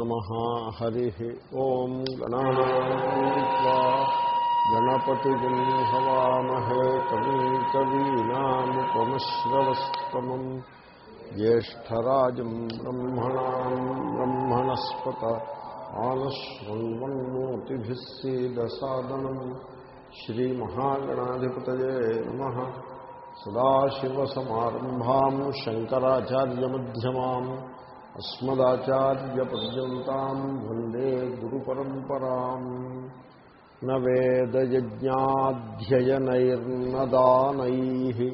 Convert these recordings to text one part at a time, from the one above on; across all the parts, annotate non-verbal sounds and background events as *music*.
నమ హరి ఓం గణానా గణపతిజం హవామహే కవి కవీనాముపమశ్రవస్తమం జ్యేష్టరాజం బ్రహ్మణా బ్రహ్మణస్పత ఆనశ్వన్మోతిభిస్సీదసాదనం శ్రీమహాగణాధిపత సదాశివసమారంభా శంకరాచార్యమ్యమాన్ అస్మదాచార్యపర్యంతం వందే గురు పరంపరా నవేదయజ్ఞాధ్యయనైర్నదానై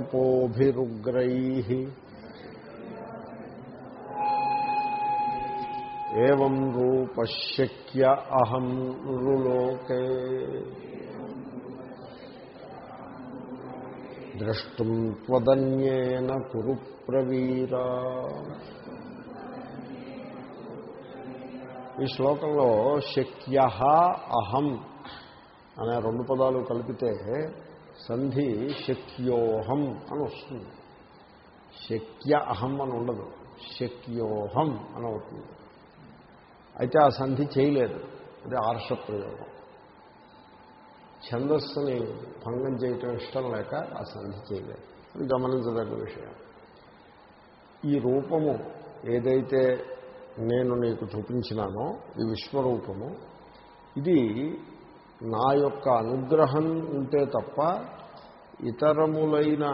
నక్రియాభిర్నతపోభిరుగ్రై ఏం రూపశక్య అహం నృలోకే ద్రష్టం త్వదన్యేన కురు ప్రవీరా. ఈ శ్లోకంలో శక్య అహం అనే రెండు పదాలు కలిపితే సంధి శక్యోహం అని వస్తుంది. శక్య అహం అని ఉండదు శక్యోహం అని అవుతుంది. అయితే ఆ సంధి చేయలేదు అది ఆర్ష ప్రయోగం ఛందస్సుని భంగం చేయటం ఇష్టం లేక ఆ సంధి చేయలేదు. అది గమనించదగ్గ విషయం. ఈ రూపము ఏదైతే నేను నీకు చూపించినానో ఈ విశ్వరూపము ఇది నా యొక్క అనుగ్రహం ఉంటే తప్ప ఇతరములైన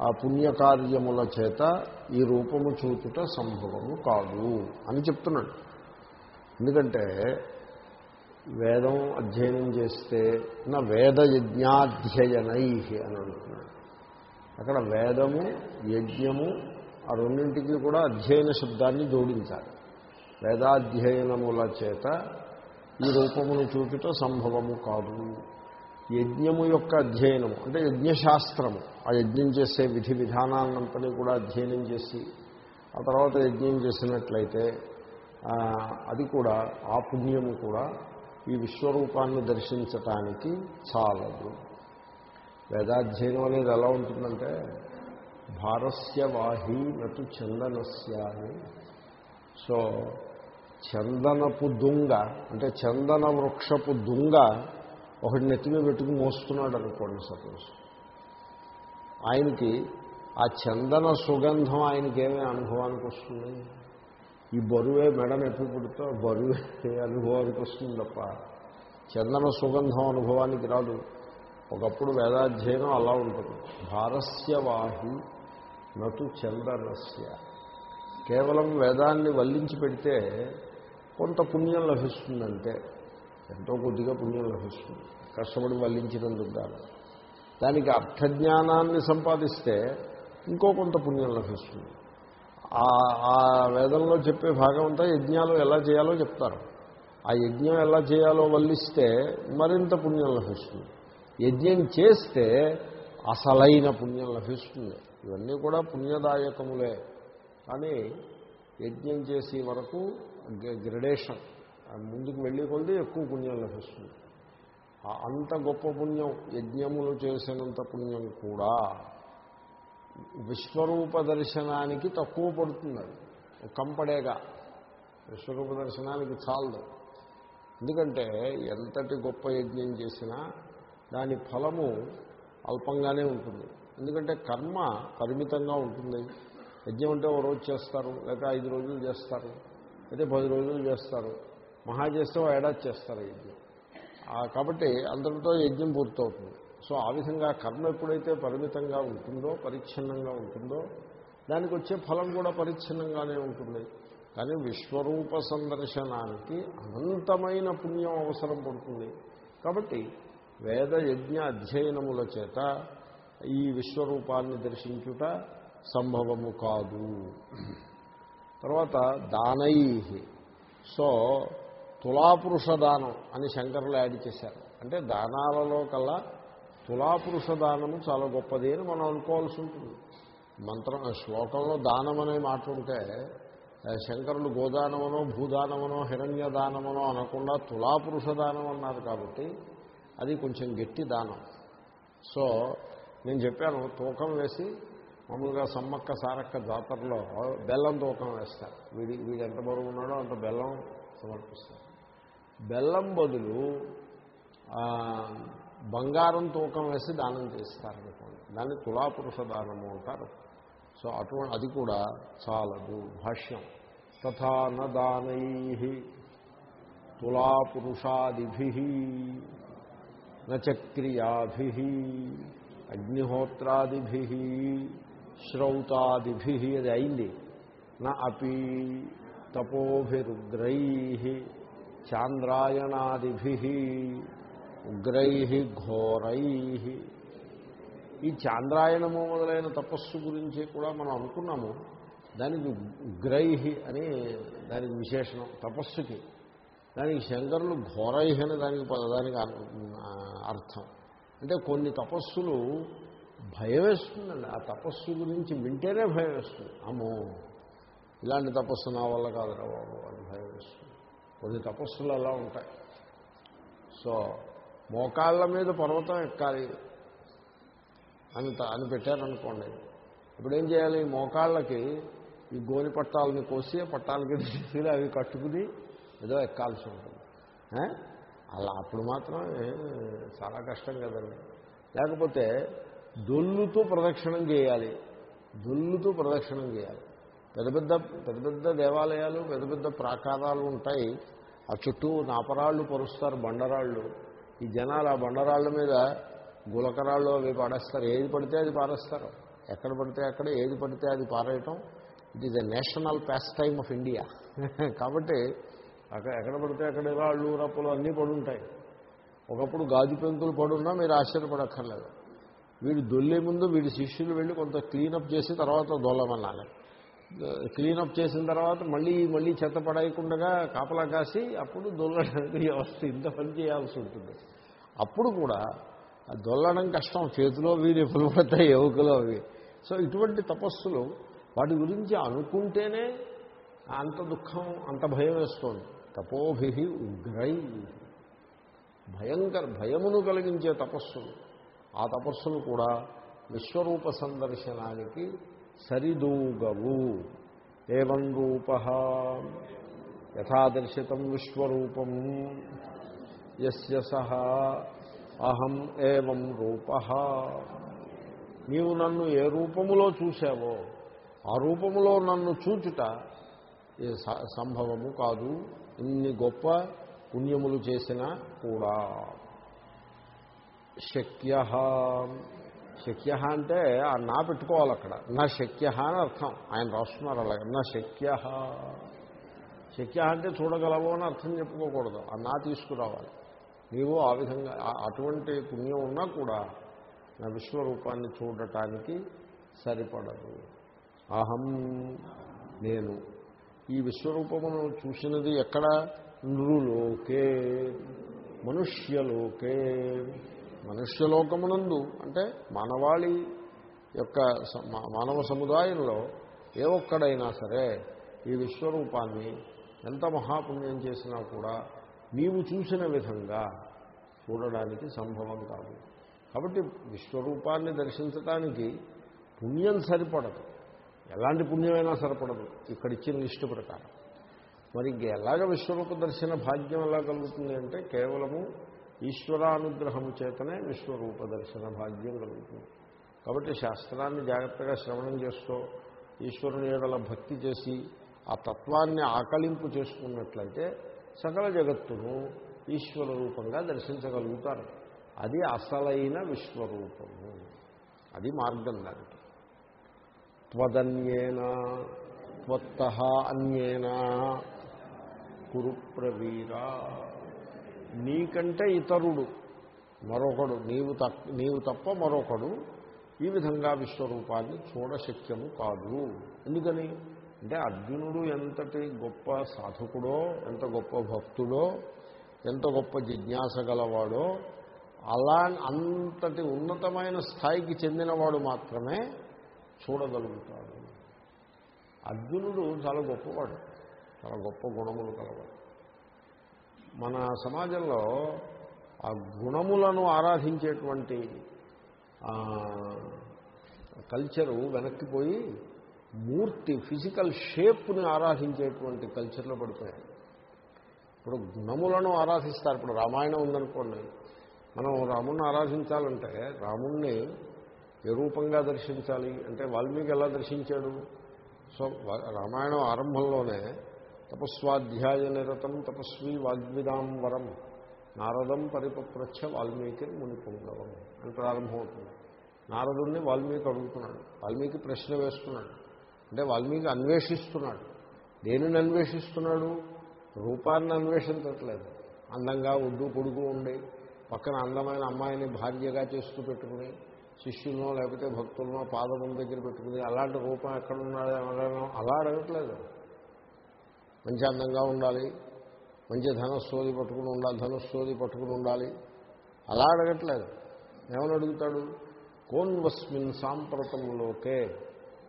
ఆ పుణ్యకార్యముల చేత ఈ రూపము చూచుట సంభవము కాదు అని చెప్తున్నాడు. ఎందుకంటే వేదం అధ్యయనం చేస్తే నా వేద యజ్ఞాధ్యయనై అని అంటున్నాడు. అక్కడ వేదము యజ్ఞము ఆ రెండింటికి కూడా అధ్యయన శబ్దాన్ని జోడించాలి. వేదాధ్యయనముల చేత ఈ రూపమును చూచుట సంభవము కాదు. యజ్ఞము యొక్క అధ్యయనము అంటే యజ్ఞశాస్త్రము ఆ యజ్ఞం చేసే విధి విధానాన్నంతని కూడా అధ్యయనం చేసి ఆ తర్వాత యజ్ఞం చేసినట్లయితే అది కూడా ఆ పుణ్యము కూడా ఈ విశ్వరూపాన్ని దర్శించటానికి చాలదు. వేదాధ్యయనం అనేది ఎలా ఉంటుందంటే భారస్య వాహి నటు చందనస్య అని సో చందనపు దుంగ అంటే చందన వృక్షపు దుంగ ఒకటి నెత్తిమి పెట్టుకుని మోస్తున్నాడు అనుకోండి సపోజ్. ఆయనకి ఆ చందన సుగంధం ఆయనకి ఏమే అనుభవానికి వస్తుంది? ఈ బరువే మెడ నొప్పి పుడుతో బరువే అనుభవానికి వస్తుంది తప్ప చందన సుగంధం అనుభవానికి రాదు. ఒకప్పుడు వేదాధ్యయనం అలా ఉంటుంది. భారస్య వాహి నటు చందనస్య. కేవలం వేదాన్ని వల్లించి పెడితే కొంత పుణ్యం లభిస్తుందంటే. ఎంతో కొద్దిగా పుణ్యం లభిస్తుంది. కష్టపడి వల్లించినందుకు కాదు దానికి అర్థజ్ఞానాన్ని సంపాదిస్తే ఇంకో కొంత పుణ్యం లభిస్తుంది. ఆ వేదంలో చెప్పే భాగం అంతా యజ్ఞాలు ఎలా చేయాలో చెప్తారు. ఆ యజ్ఞం ఎలా చేయాలో వల్లిస్తే మరింత పుణ్యం లభిస్తుంది. యజ్ఞం చేస్తే అసలైన పుణ్యం లభిస్తుంది. ఇవన్నీ కూడా పుణ్యదాయకములే. కానీ యజ్ఞం చేసే వరకు గ్రడేషన్ ముందుకు వెళ్ళి కొద్ది ఎక్కువ పుణ్యం లభిస్తుంది. అంత గొప్ప పుణ్యం యజ్ఞములు చేసినంత పుణ్యం కూడా విశ్వరూప దర్శనానికి తక్కువ పడుతుంది అది కంపడేగా. విశ్వరూప దర్శనానికి చాలదు. ఎందుకంటే ఎంతటి గొప్ప యజ్ఞం చేసినా దాని ఫలము అల్పంగానే ఉంటుంది. ఎందుకంటే కర్మ పరిమితంగా ఉంటుంది. యజ్ఞం అంటే ఓ రోజు చేస్తారు లేకపోతే ఐదు రోజులు చేస్తారు అయితే పది రోజులు చేస్తారు. మహా చేస్తే ఏడాది చేస్తారు యజ్ఞం. కాబట్టి అంతటితో యజ్ఞం పూర్తవుతుంది. సో ఆ విధంగా కర్మ ఎప్పుడైతే పరిమితంగా ఉంటుందో పరిచ్ఛిన్నంగా ఉంటుందో దానికి వచ్చే ఫలం కూడా పరిచ్ఛిన్నంగానే ఉంటుంది. కానీ విశ్వరూప సందర్శనానికి అనంతమైన పుణ్యం అవసరం పడుతుంది. కాబట్టి వేద యజ్ఞ అధ్యయనముల చేత ఈ విశ్వరూపాన్ని దర్శించుట సంభవము కాదు. తర్వాత దానై. సో తులాపురుష దానం అని శంకరులు యాడ్ చేశారు. అంటే దానాలలో కల్లా తులాపురుష దానము చాలా గొప్పది అని మనం అనుకోవాల్సి ఉంటుంది. మంత్రం శ్లోకంలో దానం అనే మాట ఉంటే శంకరులు గోదానమనో భూదానమనో హిరణ్యదానమనో అనకుండా తులాపురుష దానం అన్నారు కాబట్టి అది కొంచెం గట్టి దానం. సో నేను చెప్పాను తూకం వేసి మామూలుగా సమ్మక్క సారక్క జాతరలో బెల్లం తూకం వేస్తారు. వీడి వీడు ఎంత బరువు ఉన్నాడో అంత బెల్లం సమర్పిస్తారు. బెల్లం బదులు బంగారం తూకం వేసి దానం చేస్తారనుకోండి. దాన్ని తులాపురుష దానము అంటారు. సో అటువంటి అది కూడా చాలదు. భాష్యం. తథా నదానై తులాపురుషాదిభి నచక్రియాభి అగ్నిహోత్రాదిభి శ్రౌతాదిభి అది అయింది. నా అపి తపోభిరుగ్రై చాంద్రాయణాదిభి ఉగ్రై ఘోరై. ఈ చాంద్రాయణము మొదలైన తపస్సు గురించి కూడా మనం అనుకున్నాము. దానికి ఉగ్రైహి అని దానికి విశేషణం తపస్సుకి. దానికి శంకరులు ఘోరై అని దానికి దానికి అర్థం. అంటే కొన్ని తపస్సులు భయం వేస్తుందండి ఆ తపస్సు గురించి వింటేనే భయం వేస్తుంది అమ్మో ఇలాంటి తపస్సు నా వల్ల కాదురా బాబు అని భయం వేస్తుంది కొన్ని తపస్సులు అలా ఉంటాయి. సో మోకాళ్ళ మీద పర్వతం ఎక్కాలి అని అని పెట్టారనుకోండి. ఇప్పుడు ఏం చేయాలి? మోకాళ్ళకి ఈ గోని పట్టాలని కోసి పట్టాలకి తీసుకుని అవి కట్టుకుని ఏదో ఎక్కాల్సి ఉంటుంది. అలా అప్పుడు మాత్రం చాలా కష్టం కదండి. లేకపోతే దొల్లుతూ ప్రదక్షిణం చేయాలి. దొల్లుతూ ప్రదక్షిణం చేయాలి. పెద్ద పెద్ద పెద్ద పెద్ద దేవాలయాలు పెద్ద పెద్ద ప్రాకారాలు ఉంటాయి. ఆ చుట్టూ నాపరాళ్ళు పరుస్తారు బండరాళ్ళు. ఈ జనాలు ఆ బండరాళ్ళ మీద గులకరాళ్ళు అవి పాడేస్తారు ఏది పడితే అది పారేస్తారు. ఎక్కడ పడితే అక్కడ ఏది పడితే అది పారేయటం. It is a national pastime of India కాబట్టి అక్కడ ఎక్కడ పడితే అక్కడ రాళ్ళు రప్పులు అన్నీ పడుంటాయి. ఒకప్పుడు గాజు పెంకులు పడున్నా మీరు ఆశ్చర్యపడక్కర్లేదు. వీడు దొల్లే ముందు వీడి శిష్యులు వెళ్ళి కొంత క్లీనప్ చేసి తర్వాత దొల్లమన్నాలి. క్లీనప్ చేసిన తర్వాత మళ్ళీ మళ్ళీ చెత్త పడేయకుండా కాపలా కాసి అప్పుడు దొల్లడానికి వ్యవస్థ. ఇంత పని చేయాల్సి ఉంటుంది. అప్పుడు కూడా దొల్లడం కష్టం. చేతిలో వీరి పడిపోతాయి ఎవుకలో అవి. సో ఇటువంటి తపస్సులు వాటి గురించి అనుకుంటేనే అంత దుఃఖం అంత భయం వేస్తోంది. తపోభి ఉగ్రై. భయంకర భయమును కలిగించే తపస్సులు. ఆ తపస్సులు కూడా విశ్వరూప సందర్శనానికి సరిదూగవు. ఏవం రూప? యథాదర్శితం విశ్వరూపం. యస్య సహ. అహం ఏవం రూప? నీవు నన్ను ఏ రూపములో చూసావో ఆ రూపములో నన్ను చూచుట సంభవము కాదు. ఇన్ని గొప్ప పుణ్యములు చేసినా కూడా. శక్య. శక్య అంటే ఆ నా పెట్టుకోవాలి అక్కడ. నా శక్య అని అర్థం. ఆయన రాస్తున్నారు అలాగే. నా శక్య శక్య అంటే చూడగలవు అని అర్థం చెప్పుకోకూడదు. ఆ నా తీసుకురావాలి. నీవు ఆ విధంగా అటువంటి పుణ్యం ఉన్నా కూడా నా విశ్వరూపాన్ని చూడటానికి సరిపడదు. అహం నేను. ఈ విశ్వరూపమును చూసినది ఎక్కడ? నృలోకే. మనుష్యలోకే. మనుష్యలోకమునందు అంటే మానవాళి యొక్క మా- మానవ సముదాయంలో ఏ ఒక్కడైనా సరే ఈ విశ్వరూపాన్ని ఎంత మహాపుణ్యం చేసినా కూడా నీవు చూసిన విధంగా చూడడానికి సంభవం కాదు. కాబట్టి విశ్వరూపాన్ని దర్శించడానికి పుణ్యం సరిపడదు. ఎలాంటి పుణ్యమైనా సరిపడదు. ఇక్కడ ఇచ్చిన లిస్టు ప్రకారం. మరి ఇంక ఎలాగ విశ్వరూప దర్శన భాగ్యం ఎలా కలుగుతుంది అంటే కేవలము ఈశ్వరానుగ్రహము చేతనే విశ్వరూప దర్శన భాగ్యం కలుగుతుంది. కాబట్టి శాస్త్రాన్ని జాగ్రత్తగా శ్రవణం చేస్తూ ఈశ్వరుని ఏడల భక్తి చేసి ఆ తత్వాన్ని ఆకలింపు చేసుకున్నట్లయితే సకల జగత్తును ఈశ్వర రూపంగా దర్శించగలుగుతారు. అది అసలైన విశ్వరూపము. అది మార్గం దానికి. త్వదన్యేన త్వత్త అన్యేనా కురు ప్రవీరా. నీకంటే ఇతరుడు మరొకడు నీవు తప్ప నీవు తప్ప మరొకడు ఈ విధంగా విశ్వరూపాన్ని చూడశక్యము కాదు. ఎందుకని? అంటే అర్జునుడు ఎంతటి గొప్ప సాధకుడో ఎంత గొప్ప భక్తుడో ఎంత గొప్ప జిజ్ఞాస గలవాడో అలా అంతటి ఉన్నతమైన స్థాయికి చెందినవాడు మాత్రమే చూడగలుగుతాడు. అర్జునుడు చాలా గొప్పవాడు చాలా గొప్ప గుణములు కలవాడు. మన సమాజంలో ఆ గుణములను ఆరాధించేటువంటి కల్చరు వెనక్కిపోయి మూర్తి ఫిజికల్ షేప్ని ఆరాధించేటువంటి కల్చర్లో పడిపోయాయి ఇప్పుడు గుణములను ఆరాధిస్తారు. ఇప్పుడు రామాయణం ఉందనుకోండి. మనం రాముణ్ణి ఆరాధించాలంటే రాముణ్ణి ఏ రూపంగా దర్శించాలి? అంటే వాల్మీకి ఎలా దర్శించాడు? సో రామాయణం ఆరంభంలోనే తపస్వాధ్యాయ నిరతం తపస్వీ వాగ్విదాం వరం. నారదం పరిపప్రచ్ఛ వాల్మీకి మునిపుంగవం అని ప్రారంభమవుతుంది. నారదుణ్ణి వాల్మీకి అడుగుతున్నాడు. వాల్మీకి ప్రశ్న వేస్తున్నాడు. అంటే వాల్మీకి అన్వేషిస్తున్నాడు. దేనిని అన్వేషిస్తున్నాడు? రూపాన్ని అన్వేషించట్లేదు. అందంగా ఉడ్డు పొడుగు ఉండి పక్కన అందమైన అమ్మాయిని భార్యగా చేస్తూ పెట్టుకుని శిష్యులనో లేకపోతే భక్తులనో పాదముల దగ్గర పెట్టుకుని అలాంటి రూపం ఎక్కడున్నాడో ఎవరైనా అలా అడగట్లేదు. మంచి అందంగా ఉండాలి మంచి ధనస్సోది పట్టుకుని ఉండాలి ధనుస్సోది పట్టుకుని ఉండాలి. అలా అడగట్లేదు. ఏమని అడుగుతాడు? కోన్వస్మిన్ సాంప్రతంలోకే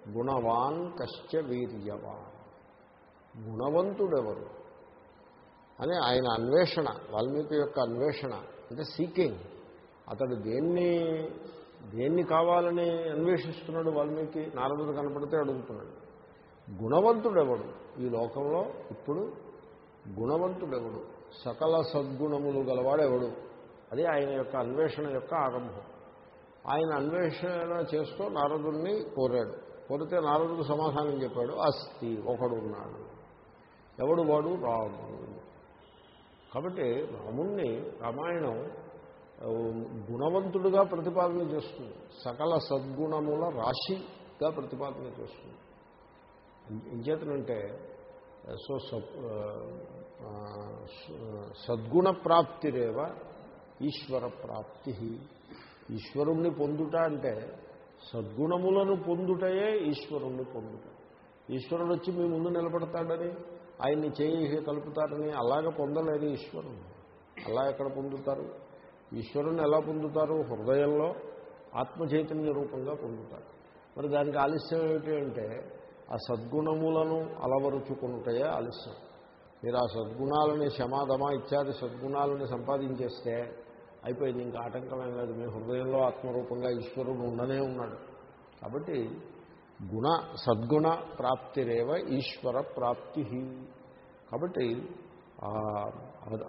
గుణవాన్ కశ్చ వీర్యవాన్. గుణవంతుడెవరు? అని ఆయన అన్వేషణ వాల్మీకి యొక్క అన్వేషణ అంటే సీకింగ్. అతడు దేన్ని దేన్ని కావాలని అన్వేషిస్తున్నాడు వాల్మీకి? నారదుడు కనపడితే అడుగుతున్నాడు. గుణవంతుడెవడు? ఈ లోకంలో ఇప్పుడు గుణవంతుడెవడు? సకల సద్గుణములు గలవాడెవడు? అది ఆయన యొక్క అన్వేషణ యొక్క ఆరంభం. ఆయన అన్వేషణ చేస్తూ నారదుణ్ణి కోరాడు. కోరితే నారదుడు సమాధానం చెప్పాడు. అస్తి ఒకడు ఉన్నాడు ఎవడు వాడు? రాముడు. కాబట్టి రాముణ్ణి రామాయణం గుణవంతుడుగా ప్రతిపాదన చేస్తుంది. సకల సద్గుణముల రాశిగా ప్రతిపాదన చేస్తుంది. ఇంచేతనంటే సో సద్గుణ ప్రాప్తిరేవ ఈశ్వర ప్రాప్తి. ఈశ్వరుణ్ణి పొందుట అంటే సద్గుణములను పొందుటయే ఈశ్వరుణ్ణి పొందుట. ఈశ్వరుడు వచ్చి మీ ముందు నిలబడతాడని ఆయన్ని చేయి కలుపుతారని అలాగ పొందలేదు ఈశ్వరుణ్ణి అలా ఎక్కడ పొందుతారు? ఈశ్వరుని ఎలా పొందుతారు? హృదయంలో ఆత్మచైతన్య రూపంగా పొందుతారు. మరి దానికి ఆలస్యం ఏమిటి అంటే ఆ సద్గుణములను అలవరుచుకుంటాయే ఆలస్యం మీరు ఆ సద్గుణాలని క్షమాధమా ఇత్యాది సద్గుణాలని సంపాదించేస్తే అయిపోయింది ఇంకా ఆటంకమేం లేదు. మీ హృదయంలో ఆత్మరూపంగా ఈశ్వరుడు ఉండనే ఉన్నాడు. కాబట్టి గుణ సద్గుణ ప్రాప్తిరేవ ఈశ్వర ప్రాప్తి కాబట్టి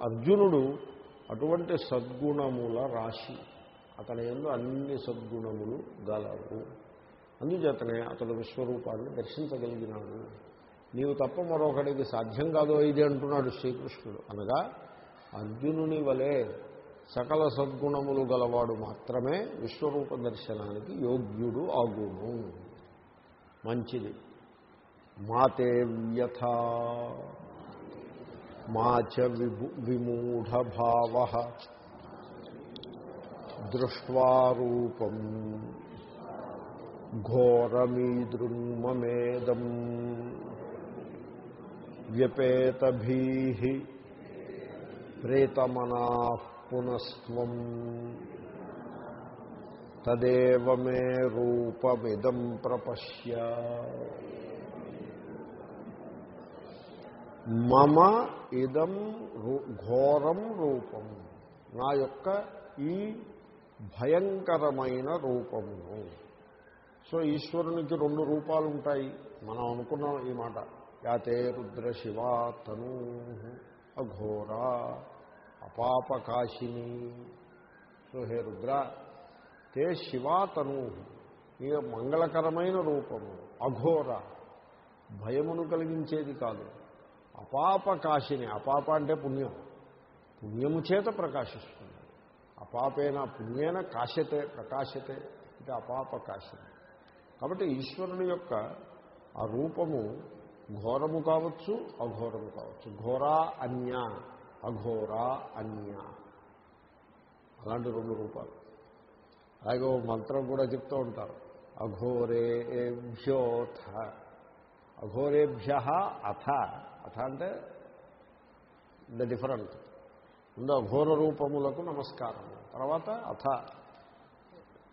అర్జునుడు అటువంటి సద్గుణముల రాశి. అతని ఎందు అన్ని సద్గుణములు గలవు. అందుచేతనే అతడు విశ్వరూపాన్ని దర్శించగలిగినాడు. నీవు తప్ప మరొకడికి సాధ్యం కాదో ఇది అంటున్నాడు శ్రీకృష్ణుడు. అనగా అర్జునుని వలె సకల సద్గుణములు గలవాడు మాత్రమే విశ్వరూప దర్శనానికి యోగ్యుడు ఆగును. మంచిది. మాతే వ్యథ. మా విమూఢభావ. దృష్ట్వారూపం. ఘోరమీదృన్మమేదం వ్యపేతభీ ప్రేతమనా పునస్వం తదేవ మే రూపమిదం ప్రపశ్య మమ ఇదం ఘోరం రూపం నా యొక్క ఈ భయంకరమైన రూపమును సో ఈశ్వరునికి రెండు రూపాలు ఉంటాయి మనం అనుకున్నాం ఈ మాట. యాతే రుద్ర శివా తను అఘోర అపాపకాశిని. సో హే రుద్ర తే శివా తను ఈ మంగళకరమైన రూపము అఘోర భయమును కలిగించేది కాదు. అపాపకాశిని అపాప అంటే పుణ్యం. పుణ్యము చేత ప్రకాశిస్తుంది. అపాపేన పుణ్యేన కాశతే ప్రకాశతే ఇది అపాపకాశిని. కాబట్టి ఈశ్వరుని యొక్క ఆ రూపము ఘోరము కావచ్చు అఘోరము కావచ్చు. ఘోరా అన్య అఘోరా అన్య. అలాంటి రెండు రూపాలు. అలాగే ఓ మంత్రం కూడా చెప్తూ ఉంటారు. అఘోరేభ్యోథ. అఘోరేభ్య అథ. అథ అంటే ద డిఫరెంట్. ముందు అఘోర రూపములకు నమస్కారం తర్వాత అథ.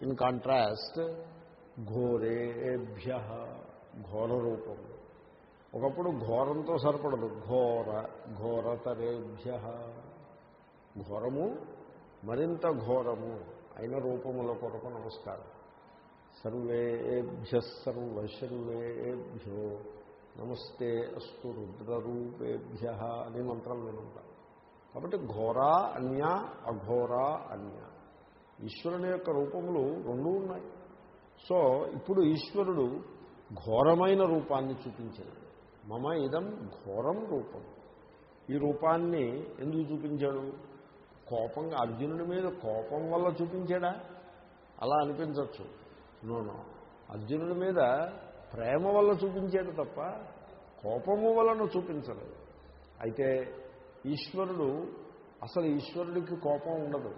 ఇన్ కాంట్రాస్ట్ ఘోరేభ్య ఘోర రూపము ఒకప్పుడు ఘోరంతో సరిపడదు. ఘోర ఘోరతరేభ్య. ఘోరము మరింత ఘోరము అయిన రూపముల కొరకు నమస్కారం. సర్వేభ్య సర్వశర్వేభ్యో నమస్తే అస్తు రుద్రరూపేభ్య అని మంత్రం వినుంటాం. కాబట్టి ఘోరా అన్య అఘోరా అన్య. ఈశ్వరుని యొక్క రూపములు రెండూ ఉన్నాయి. సో ఇప్పుడు ఈశ్వరుడు ఘోరమైన రూపాన్ని చూపించాడు. మమ ఇదం ఘోరం రూపం. ఈ రూపాన్ని ఎందుకు చూపించాడు? కోపంగా అర్జునుడి మీద కోపం వల్ల చూపించాడా? అలా అనిపించవచ్చు. నూనె అర్జునుడి మీద ప్రేమ వల్ల చూపించాడు తప్ప కోపము వలన చూపించలేదు. అయితే ఈశ్వరుడు అసలు ఈశ్వరుడికి కోపం ఉండదు.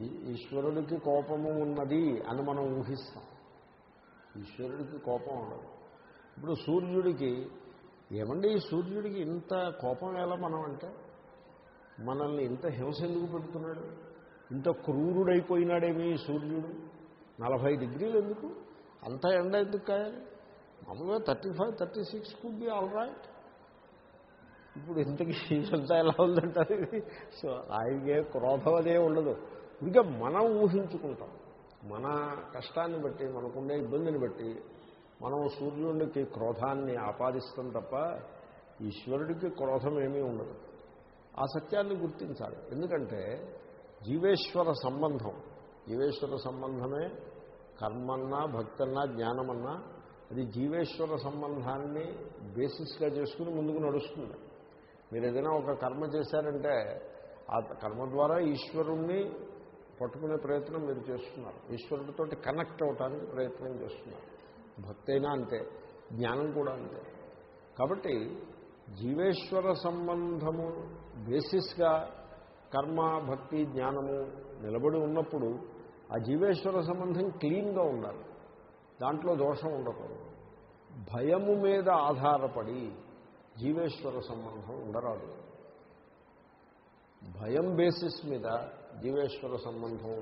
ఈశ్వరుడికి కోపము ఉన్నది అని మనం ఊహిస్తాం. ఈశ్వరుడికి కోపం ఉండదు. ఇప్పుడు సూర్యుడికి ఏమండి ఈ సూర్యుడికి ఇంత కోపం ఎలా మనం అంటే మనల్ని ఇంత హింస ఎందుకు పెడుతున్నాడు? ఇంత క్రూరుడైపోయినాడేమి ఈ సూర్యుడు? నలభై డిగ్రీలు ఎందుకు? అంత ఎండ ఎందుకు కాయాలి? మామూలుగా thirty five thirty six could be all right ఇప్పుడు ఇంతకీ *laughs* ఇదంతా ఎలా ఉందంటారు? ఇది సో ఆయనకే క్రోధం అదే ఉండదు. ఇంకా మనం ఊహించుకుంటాం. మన కష్టాన్ని బట్టి మనకుండే ఇబ్బందిని బట్టి మనం సూర్యుడికి క్రోధాన్ని ఆపాదిస్తాం తప్ప ఈశ్వరుడికి క్రోధం ఏమీ ఉండదు. ఆ సత్యాన్ని గుర్తించాలి. ఎందుకంటే జీవేశ్వర సంబంధం జీవేశ్వర సంబంధమే కర్మన్నా భక్తన్నా జ్ఞానమన్నా అది జీవేశ్వర సంబంధాన్ని బేసిస్గా చేసుకుని ముందుకు నడుస్తుంది. మీరు ఏదైనా ఒక కర్మ చేశారంటే ఆ కర్మ ద్వారా ఈశ్వరుణ్ణి పట్టుకునే ప్రయత్నం మీరు చేస్తున్నారు. ఈశ్వరుడితో కనెక్ట్ అవటానికి ప్రయత్నం చేస్తున్నారు. భక్తి అయినా అంతే జ్ఞానం కూడా అంతే. కాబట్టి జీవేశ్వర సంబంధము బేసిస్గా కర్మ భక్తి జ్ఞానము నిలబడి ఉన్నప్పుడు ఆ జీవేశ్వర సంబంధం క్లీన్గా ఉండాలి. దాంట్లో దోషం ఉండకూడదు. భయము మీద ఆధారపడి జీవేశ్వర సంబంధం ఉండరాదు. భయం బేసిస్ మీద జీవేశ్వర సంబంధం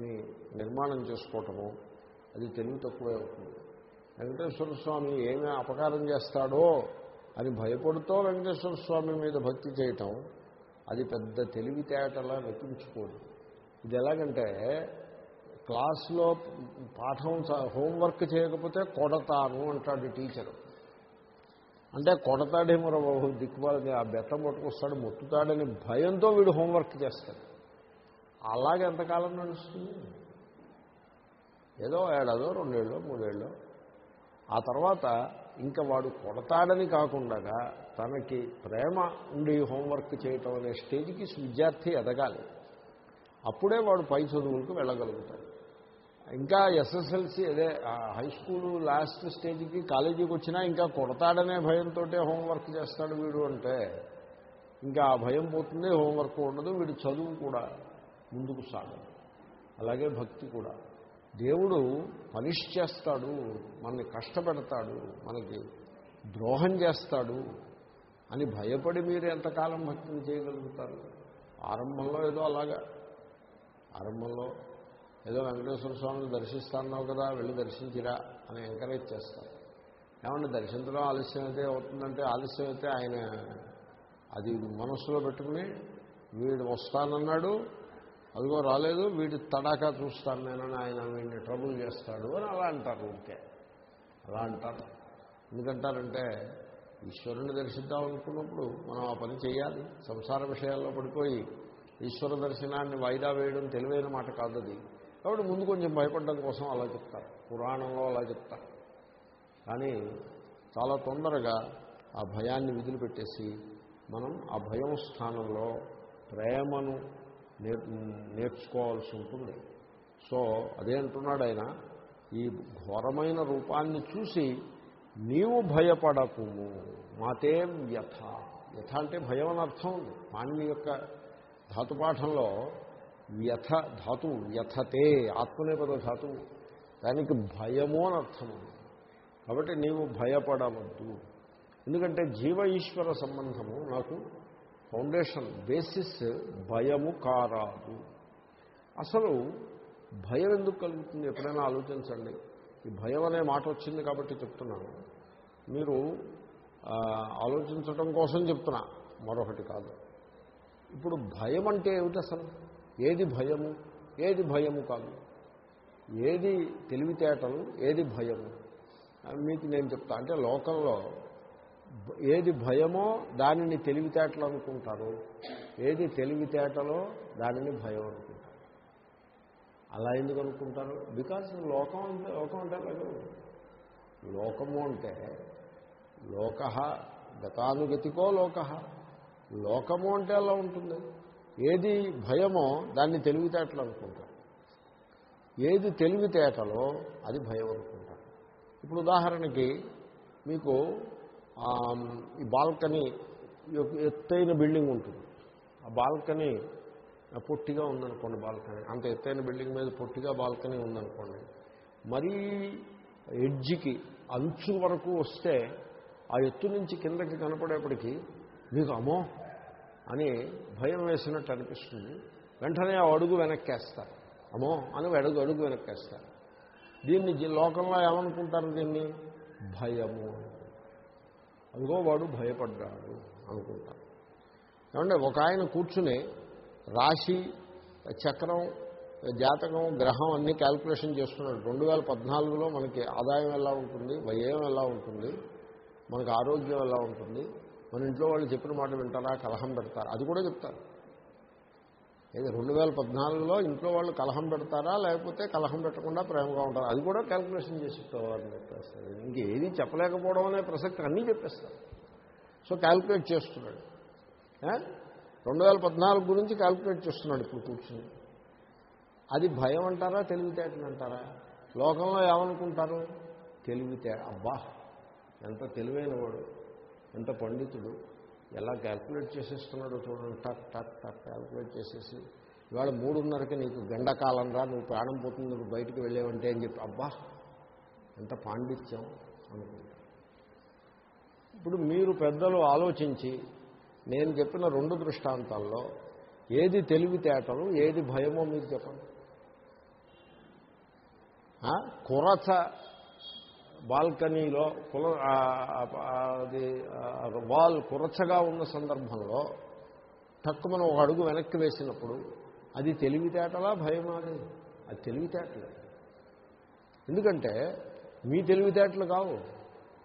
ని నిర్మాణం చేసుకోవటము అది తెలివి తక్కువే అవుతుంది. వెంకటేశ్వర స్వామి ఏమి అపకారం చేస్తాడో అని భయపడుతూ వెంకటేశ్వర స్వామి మీద భక్తి చేయటం అది పెద్ద తెలివితేటలా వెతించుకోదు ఇది ఎలాగంటే క్లాస్లో పాఠం హోంవర్క్ చేయకపోతే కొడతాను అంటాడు టీచరు. అంటే కొడతాడేమో బాబు దిక్కుమాలి ఆ బెత్తం పట్టుకొస్తాడు మొత్తుతాడని భయంతో వీడు హోంవర్క్ చేస్తాడు. అలాగే ఎంతకాలం నడుస్తుంది? ఏదో ఏడాదో రెండేళ్ళు మూడేళ్ళు. ఆ తర్వాత ఇంకా వాడు కొడతాడని కాకుండా తనకి ప్రేమ ఉండి హోంవర్క్ చేయటం అనే స్టేజ్కి విద్యార్థి ఎదగాలి. అప్పుడే వాడు పై చదువులకు వెళ్ళగలుగుతాడు. ఇంకా ఎస్ఎస్ఎల్సి అదే హై స్కూల్ లాస్ట్ స్టేజ్కి కాలేజీకి వచ్చినా ఇంకా కొడతాడనే భయంతో హోంవర్క్ చేస్తాడు వీడు అంటే ఇంకా ఆ భయం పోతుంది హోంవర్క్ ఉండదు వీడు చదువు కూడా ముందుకు సాగదు. అలాగే భక్తి కూడా. దేవుడు పనిష్ చేస్తాడు మనని కష్టపెడతాడు మనకి ద్రోహం చేస్తాడు అని భయపడి మీరు ఎంతకాలం భక్తిని చేయగలుగుతారు? ఆరంభంలో ఏదో అలాగా. ఆరంభంలో ఏదో వెంకటేశ్వర స్వామిని దర్శిస్తాన్నావు కదా వెళ్ళి దర్శించిరా అని ఎంకరేజ్ చేస్తారు. ఏమంటే దర్శించడం ఆలస్యం అయితే అవుతుందంటే ఆలస్యం అయితే ఆయన అది మనస్సులో పెట్టుకుని వీడు వస్తానన్నాడు అదిగో రాలేదు వీడి తడాకా చూస్తాను నేనని ఆయన వీడిని ట్రబుల్ చేస్తాడు అని అలా అంటారు ఊరికే. అలా అంటారు. ఎందుకంటారంటే ఈశ్వరుని దర్శిద్దాం అనుకున్నప్పుడు మనం ఆ పని చేయాలి. సంసార విషయాల్లో పడిపోయి ఈశ్వర దర్శనాన్ని వాయిదా వేయడం తెలివైన మాట కాదు అది కాబట్టి ముందు కొంచెం భయపడ్డం కోసం అలా చెప్తారు. పురాణంలో అలా చెప్తారు. కానీ చాలా తొందరగా ఆ భయాన్ని విదిలిపెట్టేసి మనం ఆ భయం స్థానంలో ప్రేమను నేర్ నేర్చుకోవాల్సి ఉంటుంది. సో అదే అంటున్నాడు ఆయన ఈ ఘోరమైన రూపాన్ని చూసి నీవు భయపడకుము మాతే వ్యథ. వ్యథ అంటే భయం అని అర్థం ఉంది. పాణిని యొక్క ధాతుపాఠంలో వ్యథ ధాతువు వ్యథతే ఆత్మనేపద ధాతువు. దానికి భయము అని అర్థం కాబట్టి నీవు భయపడవద్దు. ఎందుకంటే జీవ ఈశ్వర సంబంధము నాకు ఫౌండేషన్ బేసిస్ భయము కారాదు. అసలు భయం ఎందుకు కలుగుతుంది? ఎప్పుడైనా ఆలోచించండి. ఈ భయం అనే మాట వచ్చింది కాబట్టి చెప్తున్నాను. మీరు ఆలోచించటం కోసం చెప్తున్నా. మరొకటి కాదు. ఇప్పుడు భయం అంటే ఏమిటి అసలు? ఏది భయము ఏది భయము కాదు. ఏది తెలివితేటలు ఏది భయము. మీకు నేను చెప్తా. అంటే లోకంలో ఏది భయమో దానిని తెలివితేటలు అనుకుంటారు. ఏది తెలివితేటలో దానిని భయం అనుకుంటారు. అలా ఎందుకు అనుకుంటారు? బికాజ్ లోకం అంటే లోకం అంటే లేదు లోకము అంటే లోక గతానుగతికో లోక లోకము అంటే అలా ఉంటుంది. ఏది భయమో దాన్ని తెలివితేటలు అనుకుంటాం ఏది తెలివితేటలో అది భయం అనుకుంటాం ఇప్పుడు ఉదాహరణకి మీకు ఈ బాల్కనీ యొక్క ఎత్తైన బిల్డింగ్ ఉంటుంది. ఆ బాల్కనీ పొట్టిగా ఉందనుకోండి బాల్కనీ. అంత ఎత్తైన బిల్డింగ్ మీద పొట్టిగా బాల్కనీ ఉందనుకోండి. మరీ ఎడ్జికి అంచు వరకు వస్తే ఆ ఎత్తు నుంచి కిందకి కనపడేప్పటికీ మీకు అమ్మో అని భయం వేసినట్టు అనిపిస్తుంది. వెంటనే ఆ అడుగు వెనక్కేస్తారు. అమో అని అడుగు అడుగు వెనక్కేస్తారు. దీన్ని లోకంలో ఏమనుకుంటారు దీన్ని? భయము. అదిగో వాడు భయపడ్డాడు అనుకుంటారు. ఏమంటే ఒక ఆయన కూర్చుని రాశి చక్రం జాతకం గ్రహం అన్నీ క్యాల్కులేషన్ చేస్తున్నాడు. రెండు వేల పద్నాలుగులో మనకి ఆదాయం ఎలా ఉంటుంది? వ్యయం ఎలా ఉంటుంది? మనకు ఆరోగ్యం ఎలా ఉంటుంది? మన ఇంట్లో వాళ్ళు చెప్పిన మాట వింటారా? కలహం పెడతారా? అది కూడా చెప్తారు. ఏది రెండు వేల పద్నాలుగులో ఇంట్లో వాళ్ళు కలహం పెడతారా? లేకపోతే కలహం పెట్టకుండా ప్రేమగా ఉంటారా? అది కూడా క్యాల్కులేషన్ చేసి చెప్పేస్తారు. ఇంకేది చెప్పలేకపోవడం అనే ప్రసక్తి అన్నీ చెప్పేస్తారు. సో క్యాల్కులేట్ చేస్తున్నాడు. రెండు వేల పద్నాలుగు గురించి క్యాల్కులేట్ చేస్తున్నాడు ఇప్పుడు కూర్చుని. అది భయం అంటారా? తెలివితేటలు అంటారా? లోకంలో ఏమనుకుంటారు? తెలివితే అబ్బా ఎంత తెలివైన వాడు ఎంత పండితుడు ఎలా క్యాల్కులేట్ చేసేస్తున్నాడో చూడండి. టక్ టక్ టక్ క్యాల్కులేట్ చేసేసి ఇవాళ మూడున్నరకి నీకు గండకాలం రా నువ్వు ప్రాణం పోతుంది నువ్వు బయటకు వెళ్ళేవంటే అని చెప్పి అబ్బా ఎంత పాండిత్యం అనుకుంటా ఇప్పుడు మీరు పెద్దలు ఆలోచించి నేను చెప్పిన రెండు దృష్టాంతాల్లో ఏది తెలివితేటలు ఏది భయమో మీరు చెప్పండి. కొరత బాల్కనీలో కుల అది వాల్ కురచగా ఉన్న సందర్భంలో తక్కువ మనం ఒక అడుగు వెనక్కి వేసినప్పుడు అది తెలివితేటలా భయమా అది అది తెలివితేటలే. ఎందుకంటే మీ తెలివితేటలు కావు.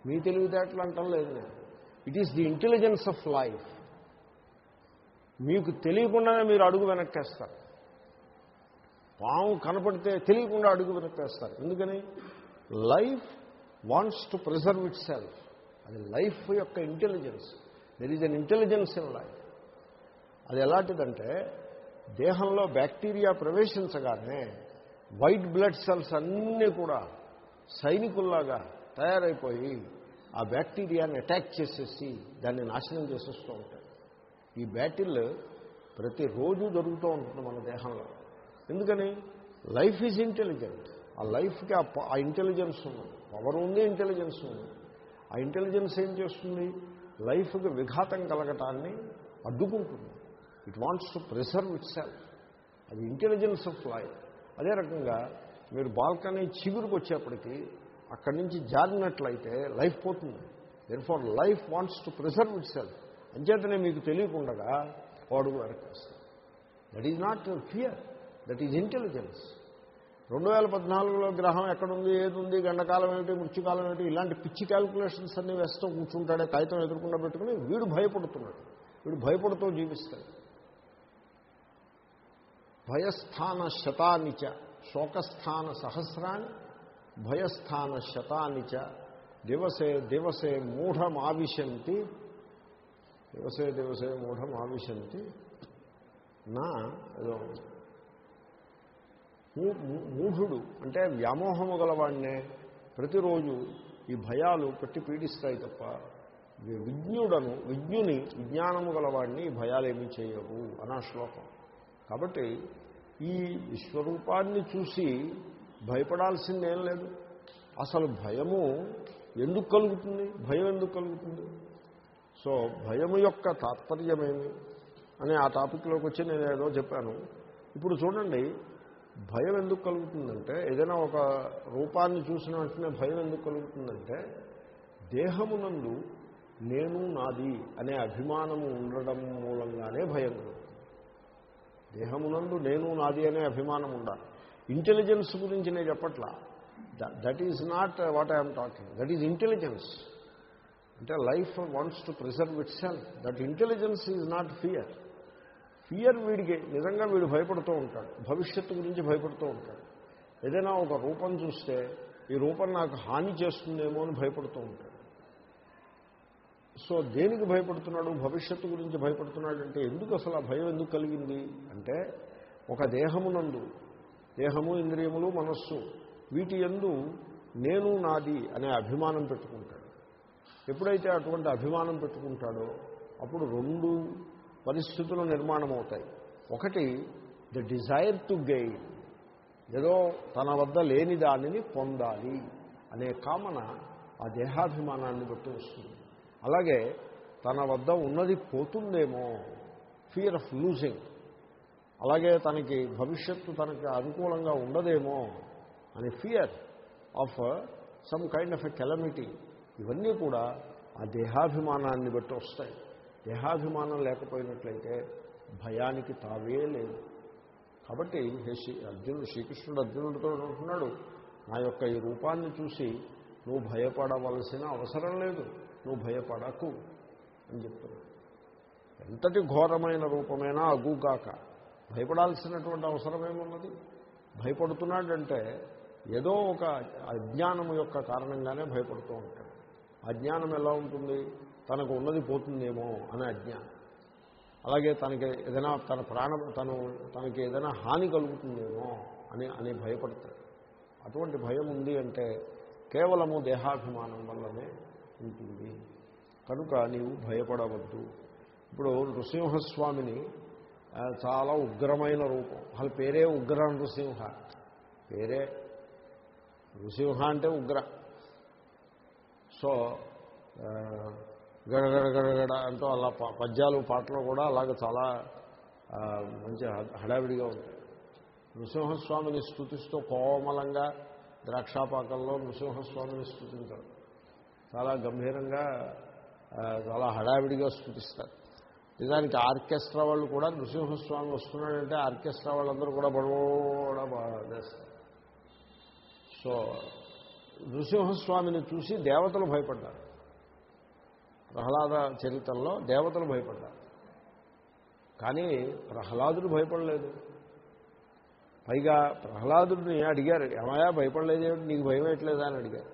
మీ తెలివితేటలు అంటాం లేదు నేను. It is the intelligence of life మీకు తెలియకుండానే మీరు అడుగు వెనక్కేస్తారు. పాము కనపడితే తెలియకుండా అడుగు వెనక్కేస్తారు. ఎందుకని? Life wants to preserve itself అది లైఫ్ యొక్క intelligence. There is an intelligence in life అది ఎలాంటిదంటే దేహంలో బ్యాక్టీరియా ప్రవేశించగానే వైట్ బ్లడ్ సెల్స్ అన్నీ కూడా సైనికుల్లాగా తయారైపోయి ఆ బ్యాక్టీరియాని అటాక్ చేసేసి దాన్ని నాశనం చేసేస్తూ ఉంటాయి. ఈ బ్యాటిల్ ప్రతిరోజు జరుగుతూ ఉంటుంది మన దేహంలో. ఎందుకని? లైఫ్ ఈజ్ ఇంటెలిజెంట్ ఆ లైఫ్కి ఆ ఆ ఇంటెలిజెన్స్ ఉంది పవర్ ఉంది ఇంటెలిజెన్స్ ఉంది. ఆ ఇంటెలిజెన్స్ ఏం చేస్తుంది? లైఫ్కి విఘాతం కలగటాన్ని అడ్డుకుంటుంది. It wants to preserve itself అది ఇంటెలిజెన్స్ ఆఫ్ లైఫ్ అదే రకంగా మీరు బాల్కనీ చిగురుకు వచ్చేప్పటికీ అక్కడి నుంచి జారినట్లయితే లైఫ్ పోతుంది. Then for life wants to preserve itself అంచేతనే మీకు తెలియకుండా వాడు వెనకేస్తారు that is not fear that is intelligence రెండు వేల పద్నాలుగులో గ్రహం ఎక్కడుంది ఏది ఉంది గండకాలం ఏమిటి మృత్యుకాలం ఏమిటి ఇలాంటి పిచ్చి క్యాల్కులేషన్స్ అన్ని వేస్తూ కూర్చుంటాడే కాగితం ఎదుర్కొండా పెట్టుకుని వీడు భయపడుతున్నాడు. వీడు భయపడుతూ జీవిస్తాడు. భయస్థాన శతానిచ శోకస్థాన సహస్రాన్ని భయస్థాన శతానిచ దివసే దివసే మూఢమావిశంతి దివసే దివసే మూఢమావిశంతి నా ఏదో మూఢుడు. అంటే వ్యామోహము గలవాడినే ప్రతిరోజు ఈ భయాలు పెట్టి పీడిస్తాయి తప్ప విజ్ఞుడను విజ్ఞుని విజ్ఞానము గలవాడిని ఈ భయాలు ఏమీ చేయవు అనా శ్లోకం. కాబట్టి ఈ విశ్వరూపాన్ని చూసి భయపడాల్సిందేం లేదు. అసలు భయము ఎందుకు కలుగుతుంది? భయం ఎందుకు కలుగుతుంది? సో భయము యొక్క తాత్పర్యమేమి? అనే ఆ టాపిక్లోకి వచ్చి నేను ఏదో చెప్పాను. ఇప్పుడు చూడండి భయం ఎందుకు కలుగుతుందంటే ఏదైనా ఒక రూపాన్ని చూసిన వెంటనే భయం ఎందుకు కలుగుతుందంటే దేహమునందు నేను నాది అనే అభిమానము ఉండడం మూలంగానే భయం కలుగుతుంది. దేహమునందు నేను నాది అనే అభిమానం ఉండాలి. ఇంటెలిజెన్స్ గురించి నేను చెప్పట్లా. That is not what I'm talking that is intelligence అంటే life wants to preserve itself. That intelligence is not fear fear వీడికి నిజంగా వీడు భయపడుతూ ఉంటాడు. భవిష్యత్తు గురించి భయపడుతూ ఉంటాడు. ఏదైనా ఒక రూపం చూస్తే ఈ రూపం నాకు హాని చేస్తుందేమో అని భయపడుతూ ఉంటాడు. సో దేనికి భయపడుతున్నాడు? భవిష్యత్తు గురించి భయపడుతున్నాడు అంటే ఎందుకు అసలు ఆ భయం ఎందుకు కలిగింది? అంటే ఒక దేహమునందు దేహము ఇంద్రియములు మనస్సు వీటి ఎందు నేను నాది అనే అభిమానం పెట్టుకుంటాడు. ఎప్పుడైతే అటువంటి అభిమానం పెట్టుకుంటాడో అప్పుడు రెండు పరిస్థితులు నిర్మాణం అవుతాయి ఒకటి ద డిజైర్ టు గెయిన్ ఏదో తన వద్ద లేని దానిని పొందాలి అనే కామన ఆ దేహాభిమానాన్ని బట్టి వస్తుంది. అలాగే తన వద్ద ఉన్నది పోతుందేమో ఫియర్ ఆఫ్ లూజింగ్ అలాగే తనకి భవిష్యత్తు తనకి అనుకూలంగా ఉండదేమో అని fear of some kind of a calamity ఇవన్నీ కూడా ఆ దేహాభిమానాన్ని బట్టి వస్తాయి. దేహాభిమానం లేకపోయినట్లయితే భయానికి తావే లేదు. కాబట్టి హే శ్రీ అర్జునుడు శ్రీకృష్ణుడు అర్జునుడితో ఉంటున్నాడు నా యొక్క ఈ రూపాన్ని చూసి నువ్వు భయపడవలసిన అవసరం లేదు నువ్వు భయపడకు అని చెప్తున్నాడు. ఎంతటి ఘోరమైన రూపమైనా అగుగాక భయపడాల్సినటువంటి అవసరమేమున్నది? భయపడుతున్నాడంటే ఏదో ఒక అజ్ఞానం యొక్క కారణంగానే భయపడుతూ ఉంటాడు. అజ్ఞానం ఎలా ఉంటుంది? తనకు ఉన్నది పోతుందేమో అనే అజ్ఞానం అలాగే తనకి ఏదైనా తన ప్రాణం తను తనకి ఏదైనా హాని కలుగుతుందేమో అని అని భయపడతాడు. అటువంటి భయం ఉంది అంటే కేవలము దేహాభిమానం వల్లనే ఉంటుంది. కనుక నీవు భయపడవద్దు. ఇప్పుడు నృసింహస్వామిని చాలా ఉగ్రమైన రూపం. అసలు పేరే ఉగ్ర నృసింహ. పేరే నృసింహ అంటే ఉగ్ర. సో గడగడ గడగడ అంటూ అలా ప- పద్యాలు పాటలు కూడా అలాగే చాలా మంచి హడావిడిగా ఉంటాయి. నృసింహస్వామిని స్థుతిస్తూ కోమలంగా ద్రాక్షాపాకంలో నృసింహస్వామిని స్థుతించారు చాలా గంభీరంగా చాలా హడావిడిగా స్థుతిస్తారు నిజానికి ఆర్కెస్ట్రా వాళ్ళు కూడా నృసింహస్వామి వస్తున్నాడంటే ఆర్కెస్ట్రా వాళ్ళందరూ కూడా బడబడ వేస్తారు సో నృసింహస్వామిని చూసి దేవతలు భయపడ్డారు. ప్రహ్లాద చరిత్రలో దేవతలు భయపడ్డారు. కానీ ప్రహ్లాదుడు భయపడలేదు. పైగా ప్రహ్లాదుడిని అడిగారు ఏమయా భయపడలేదేమిటి నీకు భయం వేయట్లేదా? అని అడిగారు.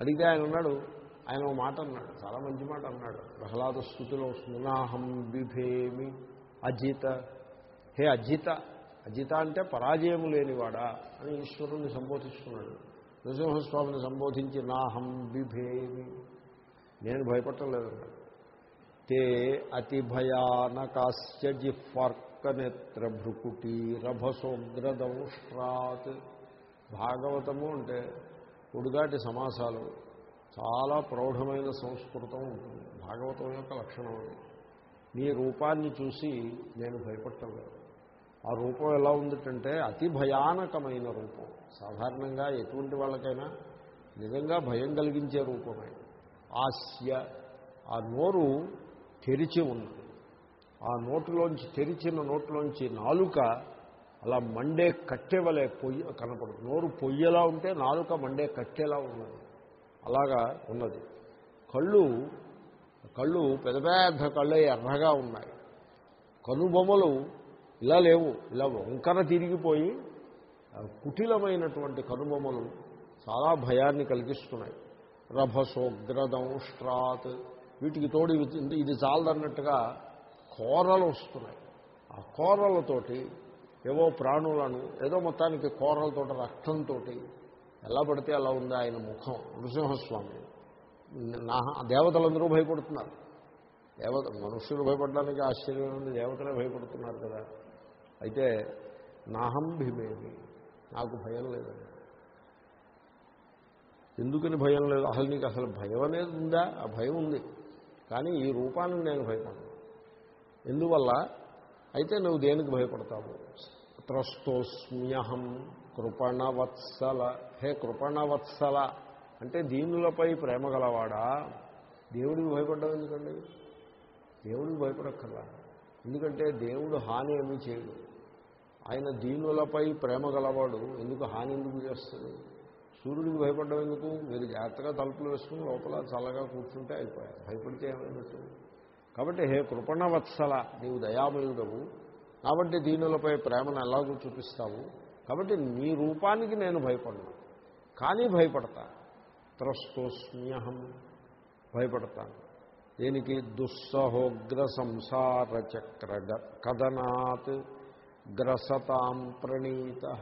అడిగితే ఆయన ఉన్నాడు ఆయన ఒక మాట అన్నాడు చాలా మంచి మాట అన్నాడు. ప్రహ్లాద స్థుతిలో వస్తుంది బిభేమి అజిత. హే అజిత అజిత అంటే పరాజయము లేనివాడా? అని ఈశ్వరుణ్ణి సంబోధిస్తున్నాడు. నృసింహస్వామిని సంబోధించి నాహం బిభేమి నేను భయపడలేదన్నాడు తే అతి భయానకాస్య జిహ్వార్కనేత్ర భ్రుకుటి రభసోగ్రదంష్ట్రాత్ భాగవతము అంటే ఉడుగాటి సమాసాలు. చాలా ప్రౌఢమైన సంస్కృతం ఉంటుంది. భాగవతం యొక్క లక్షణం అది. నీ రూపాన్ని చూసి నేను భయపడలేదు ఆ రూపం ఎలా ఉందంటే అతి భయానకమైన రూపం. సాధారణంగా ఎటువంటి వాళ్ళకైనా నిజంగా భయం కలిగించే రూపమే. ఆస్య. ఆ నోరు తెరిచి ఉన్నది ఆ నోటిలోంచి తెరిచిన నోట్లోంచి నాలుక అలా మండే కట్టెవలే పొయ్యి కనపడదు. నోరు పొయ్యేలా ఉంటే నాలుక మండే కట్టేలా ఉన్నది. అలాగా ఉన్నది. కళ్ళు కళ్ళు పెద్ద పెద్ద కళ్ళు ఎర్రగా ఉన్నాయి. కనుబొమ్మలు ఇలా లేవు. ఇలా వంకర తిరిగిపోయి కుటిలమైనటువంటి కనుబొమ్మలు చాలా భయాన్ని కలిగిస్తున్నాయి. రభసోగ్రదంష్ట్రాత్. వీటికి తోడు ఇది ఇది చాలదన్నట్టుగా కోరలు వస్తున్నాయి. ఆ కోరలతోటి ఏవో ప్రాణులను ఏదో మొత్తానికి కోరలతో రక్తంతో ఎలా పడితే అలా ఉంది ఆయన ముఖం నృసింహస్వామి. నా దేవతలందరూ భయపడుతున్నారు. దేవత మనుష్యులు భయపడడానికి ఆశ్చర్యం ఉంది దేవతలే భయపడుతున్నారు కదా. అయితే నాహం భీమేమి నాకు భయం లేదండి. ఎందుకని భయం లేదు? అసలు నీకు అసలు భయం అనేది ఉందా? ఆ భయం ఉంది. కానీ ఈ రూపాన్ని నేను భయపడను. ఎందువల్ల? అయితే నువ్వు దేనికి భయపడతావు? త్రస్తోస్మ్యహం కృపణవత్సల. హే కృపణవత్సల. అంటే దీనులపై ప్రేమ గలవాడా? దేవుడికి భయపడ్డావు ఎందుకండి? దేవుడికి భయపడక్కర్లా. ఎందుకంటే దేవుడు హాని ఏమీ చేయడు. ఆయన దీనులపై ప్రేమ గలవాడు. ఎందుకు హాని ఎందుకు చేస్తాడు? సూర్యుడికి భయపడడం ఎందుకు? మీరు జాగ్రత్తగా తలుపులు వేసుకుని లోపల చల్లగా కూర్చుంటే అయిపోయారు. భయపడితే ఏమైనట్టు కాబట్టి హే కృపణవత్సల నీవు దయామయుడవు. కాబట్టి దీనులపై ప్రేమను ఎలాగూ చూపిస్తావు? కాబట్టి నీ రూపానికి నేను భయపడను. కానీ భయపడతా. త్రస్తోస్మ్యహం. భయపడతాను దేనికి? దుస్సహోగ్ర సంసార చక్ర కథనాత్ గ్రసతాం ప్రణీత.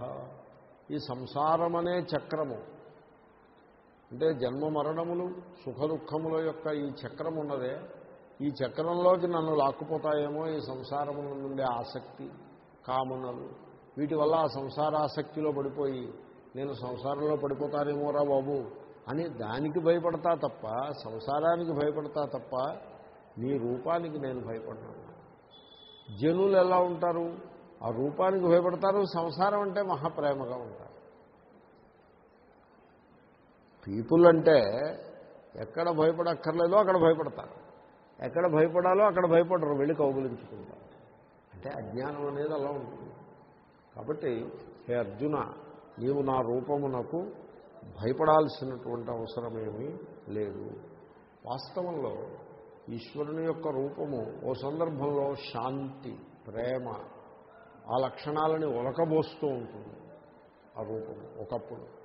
ఈ సంసారమనే చక్రము. అంటే జన్మ మరణములు సుఖ దుఃఖముల యొక్క ఈ చక్రం ఉన్నదే. ఈ చక్రంలోకి నన్ను లాక్కుపోతాయేమో ఈ సంసారముల నుండి ఆసక్తి కామనలు. వీటి వల్ల ఆ సంసారాసక్తిలో పడిపోయి నేను సంసారంలో పడిపోతానేమోరా బాబు అని దానికి భయపడతా తప్ప సంసారానికి భయపడతా తప్ప నీ రూపానికి నేను భయపడ్డాను జనులు ఎలా ఉంటారు? ఆ రూపానికి భయపడతారు సంసారం అంటే మహాప్రేమగా ఉంటారు. పీపుల్ అంటే ఎక్కడ భయపడక్కర్లేదో అక్కడ భయపడతారు. ఎక్కడ భయపడాలో అక్కడ భయపడరు వెళ్ళి కౌగులించుకుంటారు. అంటే అజ్ఞానం అనేది అలా ఉంటుంది. కాబట్టి హే అర్జున నీవు నా రూపమునకు భయపడాల్సినటువంటి అవసరమేమీ లేదు. వాస్తవంలో ఈశ్వరుని యొక్క రూపము ఓ సందర్భంలో శాంతి ప్రేమ ఆ లక్షణాలని ఉలకబోస్తూ ఉంటుంది ఆ రూపము ఒకప్పుడు.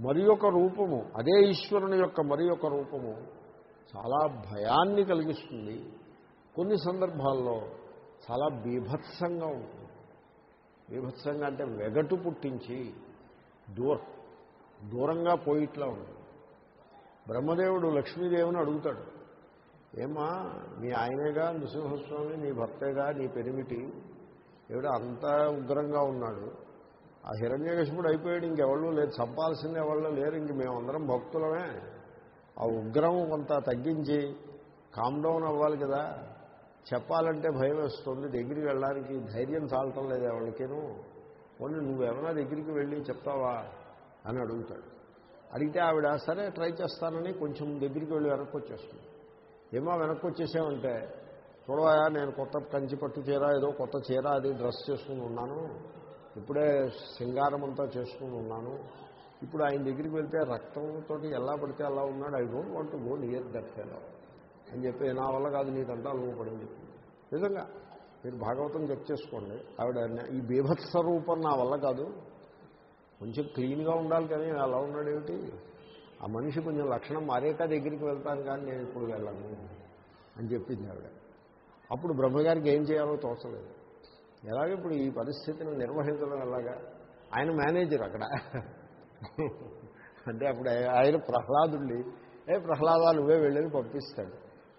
మరి రూపము అదే ఈశ్వరుని యొక్క మరి ఒక రూపము చాలా భయాన్ని కలిగిస్తుంది. కొన్ని సందర్భాల్లో చాలా బీభత్సంగా ఉంటుంది. బీభత్సంగా అంటే వెగటు పుట్టించి దూర దూరంగా పోయిట్లా ఉంటుంది. బ్రహ్మదేవుడు లక్ష్మీదేవిని అడుగుతాడు ఏమా నీ ఆయనేగా నృసింహస్వామి నీ భర్తేగా నీ పెరిమిటి ఏమిటో అంత ఉగ్రంగా ఉన్నాడు? ఆ హిరణ్యకశిపుడు అయిపోయాడు ఇంకెవళ్ళు లేదు చంపాల్సింది ఎవళ్ళు లేరు ఇంక మేమందరం భక్తులమే. ఆ ఉగ్రం కొంత తగ్గించి కామ్ డౌన్ అవ్వాలి కదా. చెప్పాలంటే భయం వేస్తుంది. దగ్గరికి వెళ్ళడానికి ధైర్యం చాలటం లేదు ఎవరికేను. పోనీ నువ్వేమైనా దగ్గరికి వెళ్ళి చెప్తావా అని అడుగుతాడు. అడిగితే ఆవిడ సరే ట్రై చేస్తానని కొంచెం దగ్గరికి వెళ్ళి వెనక్కి వచ్చేస్తుంది ఏమో వెనక్కి వచ్చేసామంటే చూడవా నేను కొత్త కంచి పట్టు చీర ఏదో కొత్త చీర అది డ్రెస్ చేసుకుని ఉన్నాను. ఇప్పుడే సింగారం అంతా చేసుకుని ఉన్నాను. ఇప్పుడు ఆయన దగ్గరికి వెళ్తే రక్తంతో ఎలా పడితే అలా ఉన్నాడు. I don't want go near that fellow అని చెప్పి నా వల్ల కాదు నీకంతా అలుగు పడింది నిజంగా మీరు భాగవతం చెక్ చేసుకోండి. ఆవిడ ఈ బీభత్స రూపం నా వల్ల కాదు. కొంచెం క్లీన్గా ఉండాలి కానీ అలా ఉన్నాడు ఏమిటి? ఆ మనిషి కొంచెం లక్షణం మారేక దగ్గరికి వెళ్తాను కానీ నేను ఇప్పుడు వెళ్ళను అని చెప్పింది ఆవిడ. అప్పుడు బ్రహ్మగారికి ఏం చేయాలో తోచలేదు. ఎలాగ ఇప్పుడు ఈ పరిస్థితిని నిర్వహించడం ఎలాగా? ఆయన మేనేజర్ అక్కడ. అంటే అప్పుడు ఆయన ప్రహ్లాదుడి ఏ ప్రహ్లాదా నువ్వే వెళ్ళని పంపిస్తాడు.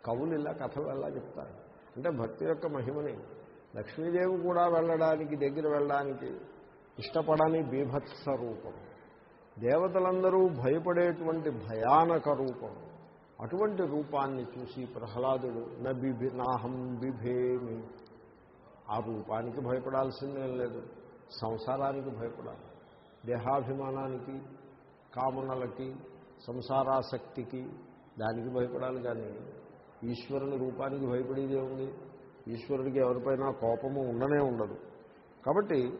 కవులు ఇలా కథలు ఎలా చెప్తారు. అంటే భక్తి యొక్క మహిమని లక్ష్మీదేవి కూడా వెళ్ళడానికి దగ్గర వెళ్ళడానికి ఇష్టపడని బీభత్స రూపం. దేవతలందరూ భయపడేటువంటి భయానక రూపం. అటువంటి రూపాన్ని చూసి ప్రహ్లాదుడు నబి బిభి నాహం బిభేమి ఆ రూపానికి భయపడాల్సిందేం లేదు. సంసారానికి భయపడాలి. దేహాభిమానానికి కామనలకి సంసారాసక్తికి దానికి భయపడాలి కానీ ఈశ్వరుని రూపానికి భయపడేదే ఉంది. ఈశ్వరుడికి ఎవరిపైనా కోపము ఉండనే ఉండదు. కాబట్టి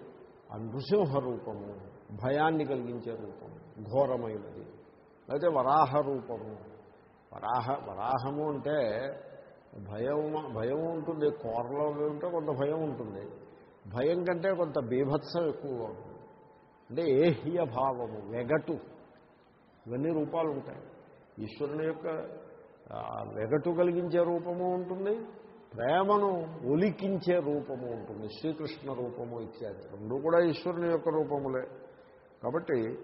ఆ నృసింహ రూపము భయాన్ని కలిగించే రూపము ఘోరమైనది. అయితే వరాహ రూపము. వరాహ వరాహము అంటే భయం భయం ఉంటుంది. కూరలో ఉంటే కొంత భయం ఉంటుంది. భయం కంటే కొంత బీభత్సం ఎక్కువగా ఉంటుంది. అంటే ఏహ్య భావము వెగటు. ఇవన్నీ రూపాలు ఉంటాయి. ఈశ్వరుని యొక్క వెగటు కలిగించే రూపము ఉంటుంది. ప్రేమను ఒలికించే రూపము ఉంటుంది. శ్రీకృష్ణ రూపము ఇత్యాది. రెండు కూడా ఈశ్వరుని యొక్క రూపములే. కాబట్టి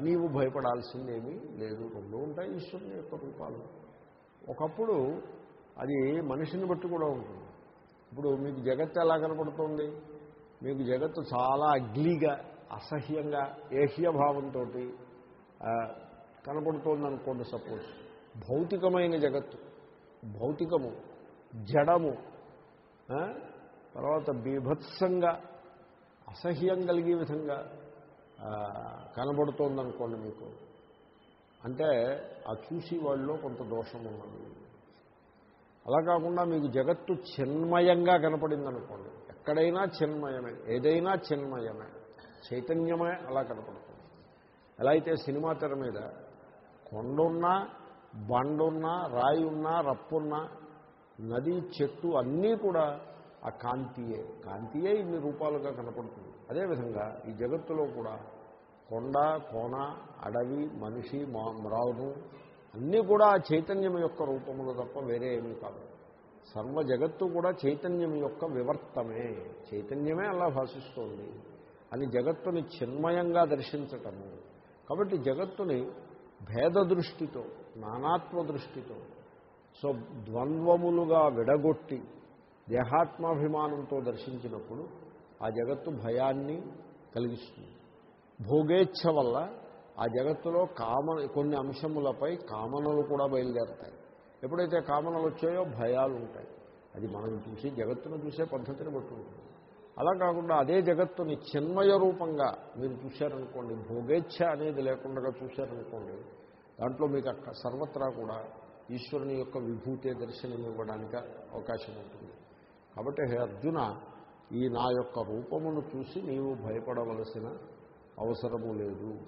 నీవు భయపడాల్సిందేమీ లేదు. రెండు ఉంటాయి ఈశ్వరుని యొక్క రూపాలు. ఒకప్పుడు అది మనిషిని బట్టి కూడా ఉంటుంది. ఇప్పుడు మీకు జగత్తు ఎలా కనపడుతుంది? మీకు జగత్తు చాలా అగ్లీగా అసహ్యంగా ఏహ్యభావంతో కనపడుతోంది అనుకోండి సపోజ్. భౌతికమైన జగత్తు భౌతికము జడము తర్వాత బీభత్సంగా అసహ్యం కలిగే విధంగా కనబడుతోందనుకోండి మీకు. అంటే ఆ చూసి వాళ్ళలో కొంత దోషం ఉన్నది. అలా కాకుండా మీకు జగత్తు చిన్మయంగా కనపడింది అనుకోండి ఎక్కడైనా చిన్మయమే ఏదైనా చిన్మయమే చైతన్యమే అలా కనపడుతుంది. ఎలా అయితే సినిమా తెర మీద కొండున్నా బండున్నా రాయి ఉన్నా రప్పున్నా నది చెట్టు అన్నీ కూడా ఆ కాంతియే. కాంతియే ఇన్ని రూపాలుగా కనపడుతుంది. అదేవిధంగా ఈ జగత్తులో కూడా కొండ కోణ అడవి మనిషి మా మ్రావును అన్నీ కూడా ఆ చైతన్యం యొక్క రూపములు తప్ప వేరే ఏమీ కాదు. సర్వ జగత్తు కూడా చైతన్యం యొక్క వివర్తమే. చైతన్యమే అలా భాషిస్తోంది. అని జగత్తుని చిన్మయంగా దర్శించటము. కాబట్టి జగత్తుని భేద దృష్టితో నానాత్మ దృష్టితో సో ద్వంద్వములుగా విడగొట్టి దేహాత్మాభిమానంతో దర్శించినప్పుడు ఆ జగత్తు భయాన్ని కలిగిస్తుంది. భోగేచ్ఛ వల్ల ఆ జగత్తులో కామ కొన్ని అంశములపై కామనలు కూడా బయలుదేరుతాయి. ఎప్పుడైతే కామనలు వచ్చాయో భయాలు ఉంటాయి. అది మనం చూసి జగత్తును చూసే పద్ధతిని బట్టి ఉంటుంది. అలా కాకుండా అదే జగత్తుని చిన్మయ రూపంగా మీరు చూశారనుకోండి భోగేచ్ఛ అనేది లేకుండా చూశారనుకోండి దాంట్లో మీకు అక్క సర్వత్రా కూడా ఈశ్వరుని యొక్క విభూతే దర్శనం ఇవ్వడానికి అవకాశం ఉంటుంది. కాబట్టి హే అర్జున ఈ నా యొక్క రూపమును చూసి నీవు భయపడవలసిన అవసరము లేదు.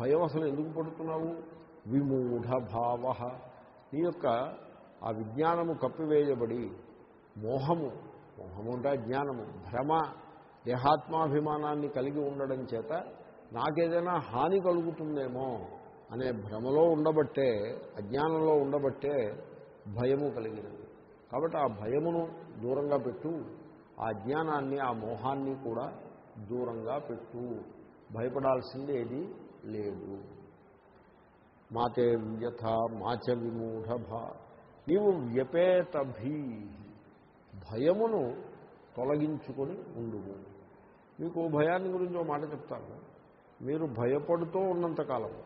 భయం అసలు ఎందుకు పడుతున్నావు? విమూఢ భావ. నీ యొక్క ఆ విజ్ఞానము కప్పివేయబడి మోహము మోహము అంటే జ్ఞానము భ్రమ దేహాత్మాభిమానాన్ని కలిగి ఉండడం చేత నాకేదైనా హాని కలుగుతుందేమో అనే భ్రమలో ఉండబట్టే అజ్ఞానంలో ఉండబట్టే భయము కలిగినది. కాబట్టి ఆ భయమును దూరంగా పెట్టు ఆ జ్ఞానాన్ని ఆ మోహాన్ని కూడా దూరంగా పెట్టు. భయపడాల్సింది ఏది? లేదు. మాతే వ్యథ మాచ విమూఢ నీవు వ్యపేతభీ. భయమును తొలగించుకొని ఉండుము. మీకు భయాన్ని గురించి ఒక మాట చెప్తాను. మీరు భయపడుతూ ఉన్నంతకాలం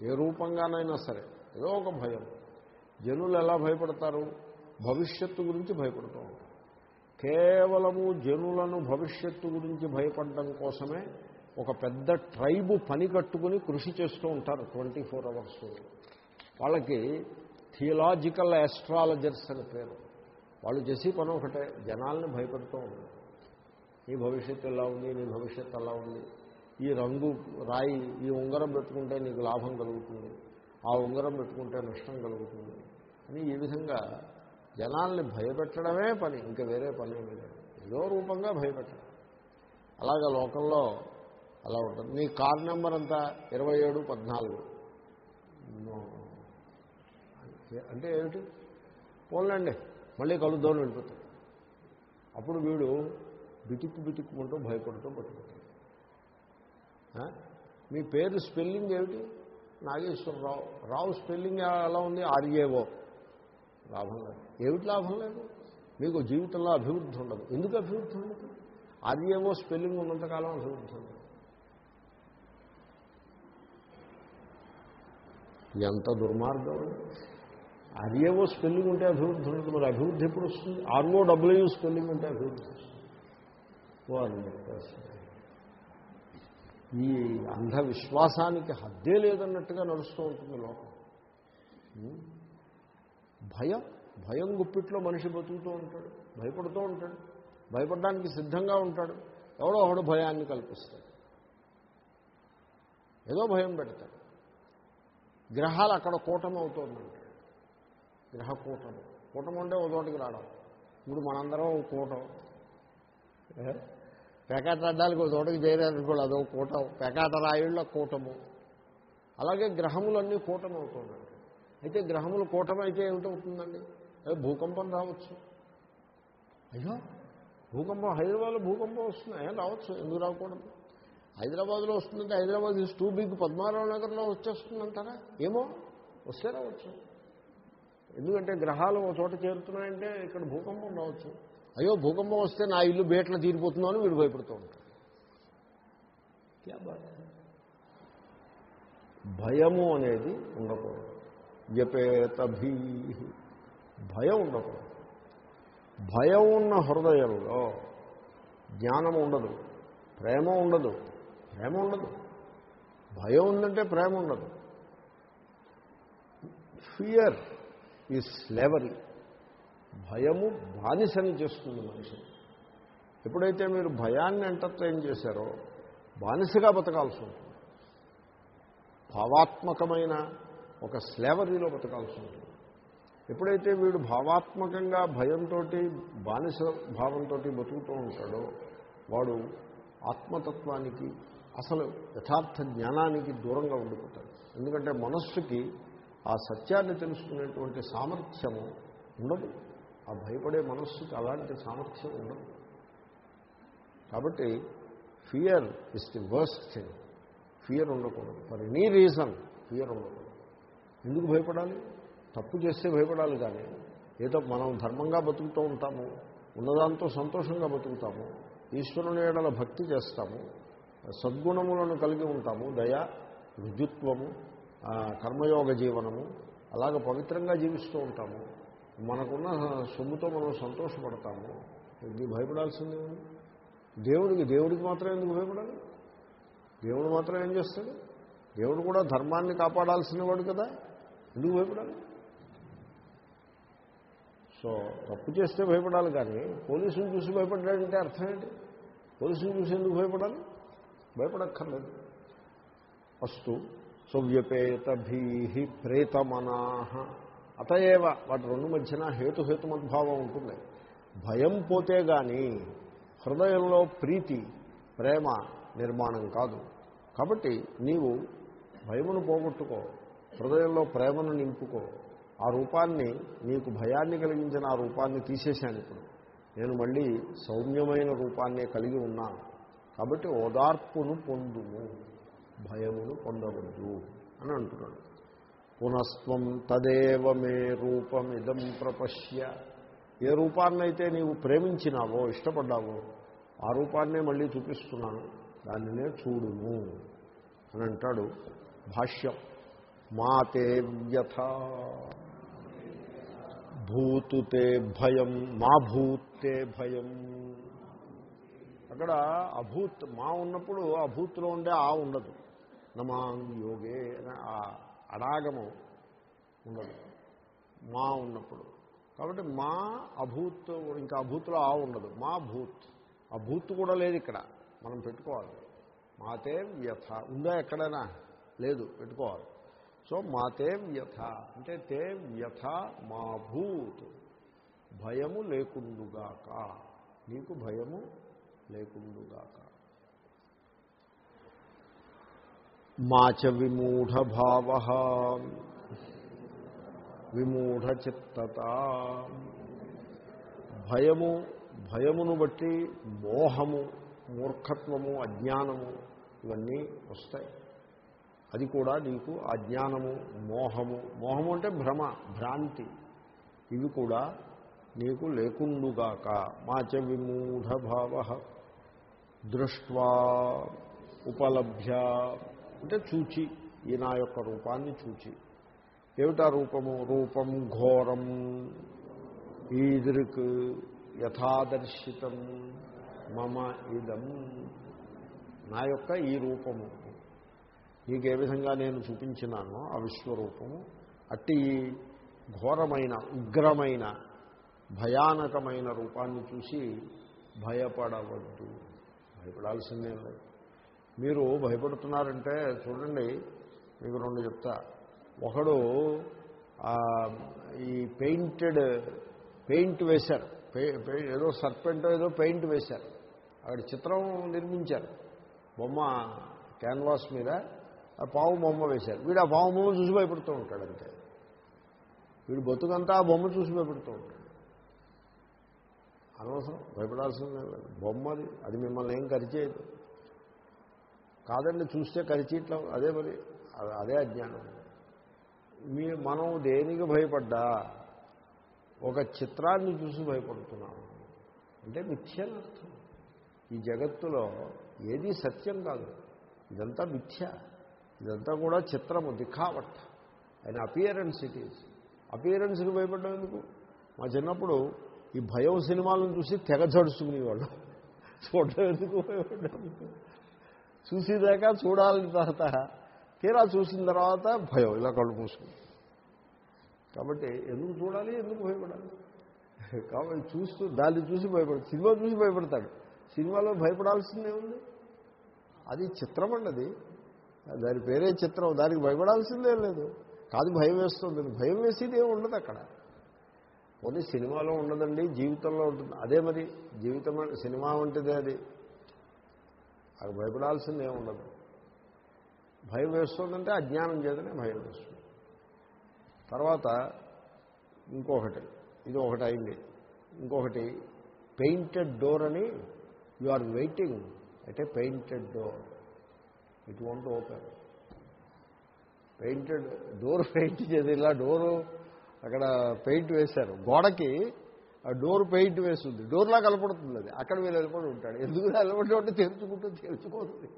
ఏ రూపంగానైనా సరే ఏదో ఒక భయం. జనులు ఎలా భయపడతారు? భవిష్యత్తు గురించి భయపడుతూ ఉంటారు. కేవలము జనులను భవిష్యత్తు గురించి భయపడడం కోసమే ఒక పెద్ద ట్రైబు పని కట్టుకుని కృషి చేస్తూ ఉంటారు ట్వంటీ ఫోర్ అవర్స్ వాళ్ళకి థియలాజికల్ ఆస్ట్రాలజర్స్ అని పేరు. వాళ్ళు చేసి పని ఒకటే జనాల్ని భయపెడుతూ ఉంటారు. నీ భవిష్యత్తు ఎలా ఉంది నీ భవిష్యత్తు అలా ఉంది. ఈ రంగు రాయి ఈ ఉంగరం పెట్టుకుంటే నీకు లాభం కలుగుతుంది. ఆ ఉంగరం పెట్టుకుంటే నష్టం కలుగుతుంది. అని ఈ విధంగా జనాల్ని భయపెట్టడమే పని ఇంకా వేరే పని ఏమీ లేదు. ఏదో రూపంగా భయపెట్టడం. అలాగే లోకంలో అలా ఉంటుంది. నీ కార్ నెంబర్ అంతా ఇరవై ఏడు పద్నాలుగు. అంటే ఏమిటి? పోన్లండి మళ్ళీ కలుద్దామని వెళ్ళిపోతాడు అప్పుడు వీడు బిటిక్కు బిటిక్కుంటూ భయపడుతూ పట్టుకుంటాడు మీ పేరు స్పెల్లింగ్ ఏమిటి? నాగేశ్వరరావు. రావు స్పెల్లింగ్ ఎలా ఉంది? ఆర్ఏఓ. లాభం లేదు. ఏమిటి లాభం లేదు? మీకు జీవితంలో అభివృద్ధి ఉండదు. ఎందుకు అభివృద్ధి ఉండదు? ఆర్ఏఓ స్పెల్లింగ్ ఉన్నంతకాలం అభివృద్ధి ఉండదు. ఎంత దుర్మార్గం. ఆర్ఏఓ స్పెల్లింగ్ ఉంటే అభివృద్ధి ఉండదు మరి అభివృద్ధి ఎప్పుడు వస్తుంది? ఆర్ఓ డబ్ల్యూ స్పెల్లింగ్ ఉంటే అభివృద్ధి వస్తుంది. ఈ అంధవిశ్వాసానికి హద్దే లేదన్నట్టుగా నడుస్తూ ఉంటుంది లోకం. భయం భయం గుప్పిట్లో మనిషి బతుకుతూ ఉంటాడు భయపడుతూ ఉంటాడు భయపడడానికి సిద్ధంగా ఉంటాడు. ఎవడో ఒకడు భయాన్ని కల్పిస్తాడు. ఏదో భయం పెడతాడు. గ్రహాలు అక్కడ కూటమి గ్రహ కూటమి కూటమి ఉంటే ఒక చోటికి రావడం. ఇప్పుడు మనందరం ఒక కూటం. పేకాట అడ్డానికి ఒక చోటకి చేరారనుకోండి అదో కూటం. పేకాట రాయుళ్ళ కూటము. అలాగే గ్రహములన్నీ కూటం అవుతున్నాయి అయితే గ్రహములు కూటమైతే అయితే ఏమిటవుతుందండి? అదే భూకంపం రావచ్చు. అయ్యో భూకంపం హైదరాబాద్లో భూకంపం వస్తున్నాయి. రావచ్చు? ఎందుకు రాకూడదు? హైదరాబాద్లో వస్తుందంటే Hyderabad is too big Padmarao నగర్లో వచ్చేస్తుందంటారా? ఏమో? వస్తే రావచ్చు ఎందుకంటే గ్రహాలు ఒక చోట చేరుతున్నాయంటే ఇక్కడ భూకంపం రావచ్చు. అయ్యో భూకంపం వస్తే నా ఇల్లు బేట్లో తీరిపోతుందో వీడు భయపడుతూ ఉంటాడు. భయము అనేది ఉండకూడదు. జపేత భీ భయం ఉండకూడదు. భయం ఉన్న హృదయంలో జ్ఞానం ఉండదు. ప్రేమ ఉండదు. ప్రేమ ఉండదు. భయం ఉందంటే ప్రేమ ఉండదు. ఫియర్ ఈ స్లేవరీ భయము బానిసని చేస్తుంది మనిషిని. ఎప్పుడైతే మీరు భయాన్ని ఎంటర్టైన్ చేశారో బానిసగా బతకాల్సి ఉంటుంది. భావాత్మకమైన ఒక స్లేవరీలో బతకాల్సి ఉంటుంది. ఎప్పుడైతే వీడు భావాత్మకంగా భయంతో బానిస భావంతో బతుకుతూ ఉంటాడో వాడు ఆత్మతత్వానికి అసలు యథార్థ జ్ఞానానికి దూరంగా ఉండిపోతాడు. ఎందుకంటే మనస్సుకి ఆ సత్యాన్ని తెలుసుకునేటువంటి సామర్థ్యము ఉండదు. ఆ భయపడే మనస్సుకి అలాంటి సామర్థ్యం ఉండదు. కాబట్టి fear is the worst thing fear ఉండకూడదు. ఫర్ ఎనీ రీజన్ ఫియర్ ఉండకూడదు. ఎందుకు భయపడాలి? తప్పు చేస్తే భయపడాలి కానీ. ఏదో మనం ధర్మంగా బతుకుతూ ఉంటాము ఉన్నదాంతో సంతోషంగా బతుకుతాము ఈశ్వరుని ఏడల భక్తి చేస్తాము సద్గుణములను కలిగి ఉంటాము. దయ రుజుత్వము కర్మయోగ జీవనము అలాగ పవిత్రంగా జీవిస్తూ ఉంటాము. మనకున్న సొమ్ముతో మనం సంతోషపడతాము. ఇది భయపడాల్సిందే. దేవుడికి దేవుడికి మాత్రం ఎందుకు భయపడాలి? దేవుడు మాత్రం ఏం చేస్తాడు? దేవుడు కూడా ధర్మాన్ని కాపాడాల్సిన వాడు కదా. ఎందుకు భయపడాలి? సో తప్పు చేస్తే భయపడాలి కానీ పోలీసులు చూసి భయపడ్డాడంటే అర్థం ఏంటి? పోలీసులు చూసి ఎందుకు భయపడాలి? భయపడక్కర్లేదు. అస్తు సవ్యపేతభీ ప్రేతమనా. అతయేవ వాటి రెండు మధ్యన హేతుహేతుమద్భావం ఉంటుంది. భయం పోతే కానీ హృదయంలో ప్రీతి ప్రేమ నిర్మాణం కాదు. కాబట్టి నీవు భయమును పోగొట్టుకో హృదయంలో ప్రేమను నింపుకో. ఆ రూపాన్ని నీకు భయాన్ని కలిగించిన ఆ రూపాన్ని తీసేశాను ఇప్పుడు. నేను మళ్ళీ సౌమ్యమైన రూపాన్నే కలిగి ఉన్నాను కాబట్టి ఓదార్పును పొందుము భయమును పొందవద్దు అని అంటున్నాడు. పునస్త్వం తదేవ మే రూపమిదం ప్రపశ్య. ఏ రూపాన్నైతే నీవు ప్రేమించినావో ఇష్టపడ్డావో ఆ రూపాన్నే మళ్ళీ చూపిస్తున్నాను దానినే చూడుము అని అంటాడు భాష్యం. మాతే వ్యథ. భూతుతే భయం మా భూతే భయం. అక్కడ అభూత్ మా ఉన్నప్పుడు అభూత్లో ఉండే ఆ ఉండదు. నమాం యోగే ఆ అడాగము ఉండదు. మా ఉన్నప్పుడు. కాబట్టి మా అభూత్ ఇంకా అభూత్లో ఆ ఉండదు. మా భూత్. ఆ భూత్ కూడా లేదు ఇక్కడ. మనం పెట్టుకోవాలి. మాతే వ్యథ. ఉందా ఎక్కడైనా? లేదు పెట్టుకోవాలి. సో మాతే వ్యథ. అంటే తే వ్యథ మా భూత్. భయము లేకుండుగాక. నీకు భయము లేకుండుగాక మాచ విమూఢభావ విమూఢచిత్తత. భయము భయమును బట్టి మోహము మూర్ఖత్వము అజ్ఞానము ఇవన్నీ వస్తాయి. అది కూడా నీకు అజ్ఞానము మోహము మోహము అంటే భ్రమ భ్రాంతి. ఇవి కూడా నీకు లేకుండుగాక. మాచ విమూఢభావ దృష్ట్వా ఉపలభ్య అంటే చూచి ఈ నా యొక్క రూపాన్ని చూచి. ఏమిటా రూపము? రూపం ఘోరం ఈదృక్ యథాదర్శితం మమ ఇదం. నా యొక్క ఈ రూపము. నీకు ఏ విధంగా నేను చూపించినానో ఆ విశ్వరూపము అట్టి ఈ ఘోరమైన ఉగ్రమైన భయానకమైన రూపాన్ని చూసి భయపడవద్దు. భయపడాల్సిందే. లేదు మీరు భయపడుతున్నారంటే చూడండి మీకు రెండు చెప్తా. ఒకడు ఈ పెయింటెడ్ పెయింట్ వేశారు. ఏదో సర్పెంట్ ఏదో పెయింట్ వేశారు. అక్కడ చిత్రం నిర్మించారు. బొమ్మ క్యాన్వాస్ మీద ఆ పావు బొమ్మ వేశారు. వీడు ఆ పావు బొమ్మ చూసి భయపడుతూ ఉంటాడు అంతే. వీడు బతుకంతా ఆ బొమ్మ చూసి భయపడుతూ ఉంటాడు. అనవసరం భయపడాల్సిందే. లేదు బొమ్మది అది మిమ్మల్ని ఏం కరిచేయదు. కాదండి చూస్తే కరిచీట్ల అదే మరి అదే అజ్ఞానం. మీ మనం దేనికి భయపడ్డా? ఒక చిత్రాన్ని చూసి భయపడుతున్నాము. అంటే మిథ్యనర్థం. ఈ జగత్తులో ఏది సత్యం కాదు. ఇదంతా మిథ్య. ఇదంతా కూడా చిత్రము దిఖావట్ ఆయన అపియరెన్స్ ఇట్ ఈజ్ అపియరెన్స్కి భయపడ్డం ఎందుకు? మా చిన్నప్పుడు ఈ భయం సినిమాలను చూసి తెగ జడుచుకునేవాళ్ళం. చూడడం ఎందుకు చూసేదాకా చూడాలని తర్వాత తీరా చూసిన తర్వాత భయం ఇలా కళ్ళు మూసుకుంది. కాబట్టి ఎందుకు చూడాలి ఎందుకు భయపడాలి? కాబట్టి చూస్తూ దాన్ని చూసి భయపడతాడు సినిమా చూసి భయపడతాడు. సినిమాలో భయపడాల్సిందే ఉంది. అది చిత్రం అండి అది దాని పేరే చిత్రం దానికి భయపడాల్సిందే లేదు. కాదు భయం వేస్తుంది. భయం వేసేది ఏమి ఉండదు అక్కడ. ఓన్లీ సినిమాలో ఉండదండి జీవితంలో ఉంటుంది. అదే మరి జీవితం సినిమా వంటిదే అది. అది భయపడాల్సింది ఏమి ఉండదు. భయం వేస్తుందంటే అజ్ఞానం చేతనే భయం వేస్తుంది. తర్వాత ఇంకొకటి ఇది ఒకటి అయింది. ఇంకొకటి పెయింటెడ్ డోర్ అని యు ఆర్ వెయిటింగ్ అంటే painted door. It want open. Painted door paint చేసి ఇలా డోరు అక్కడ పెయింట్ వేశారు. గోడకి ఆ డోర్ పెయింట్ వేస్తుంది డోర్లా కలపడుతుంది అది. అక్కడ వీళ్ళు వెళ్ళిపోయి ఉంటాడు. ఎందుకు వెళ్ళబడి ఉంటే తెరుచుకుంటూ తెరుచుకోతుంది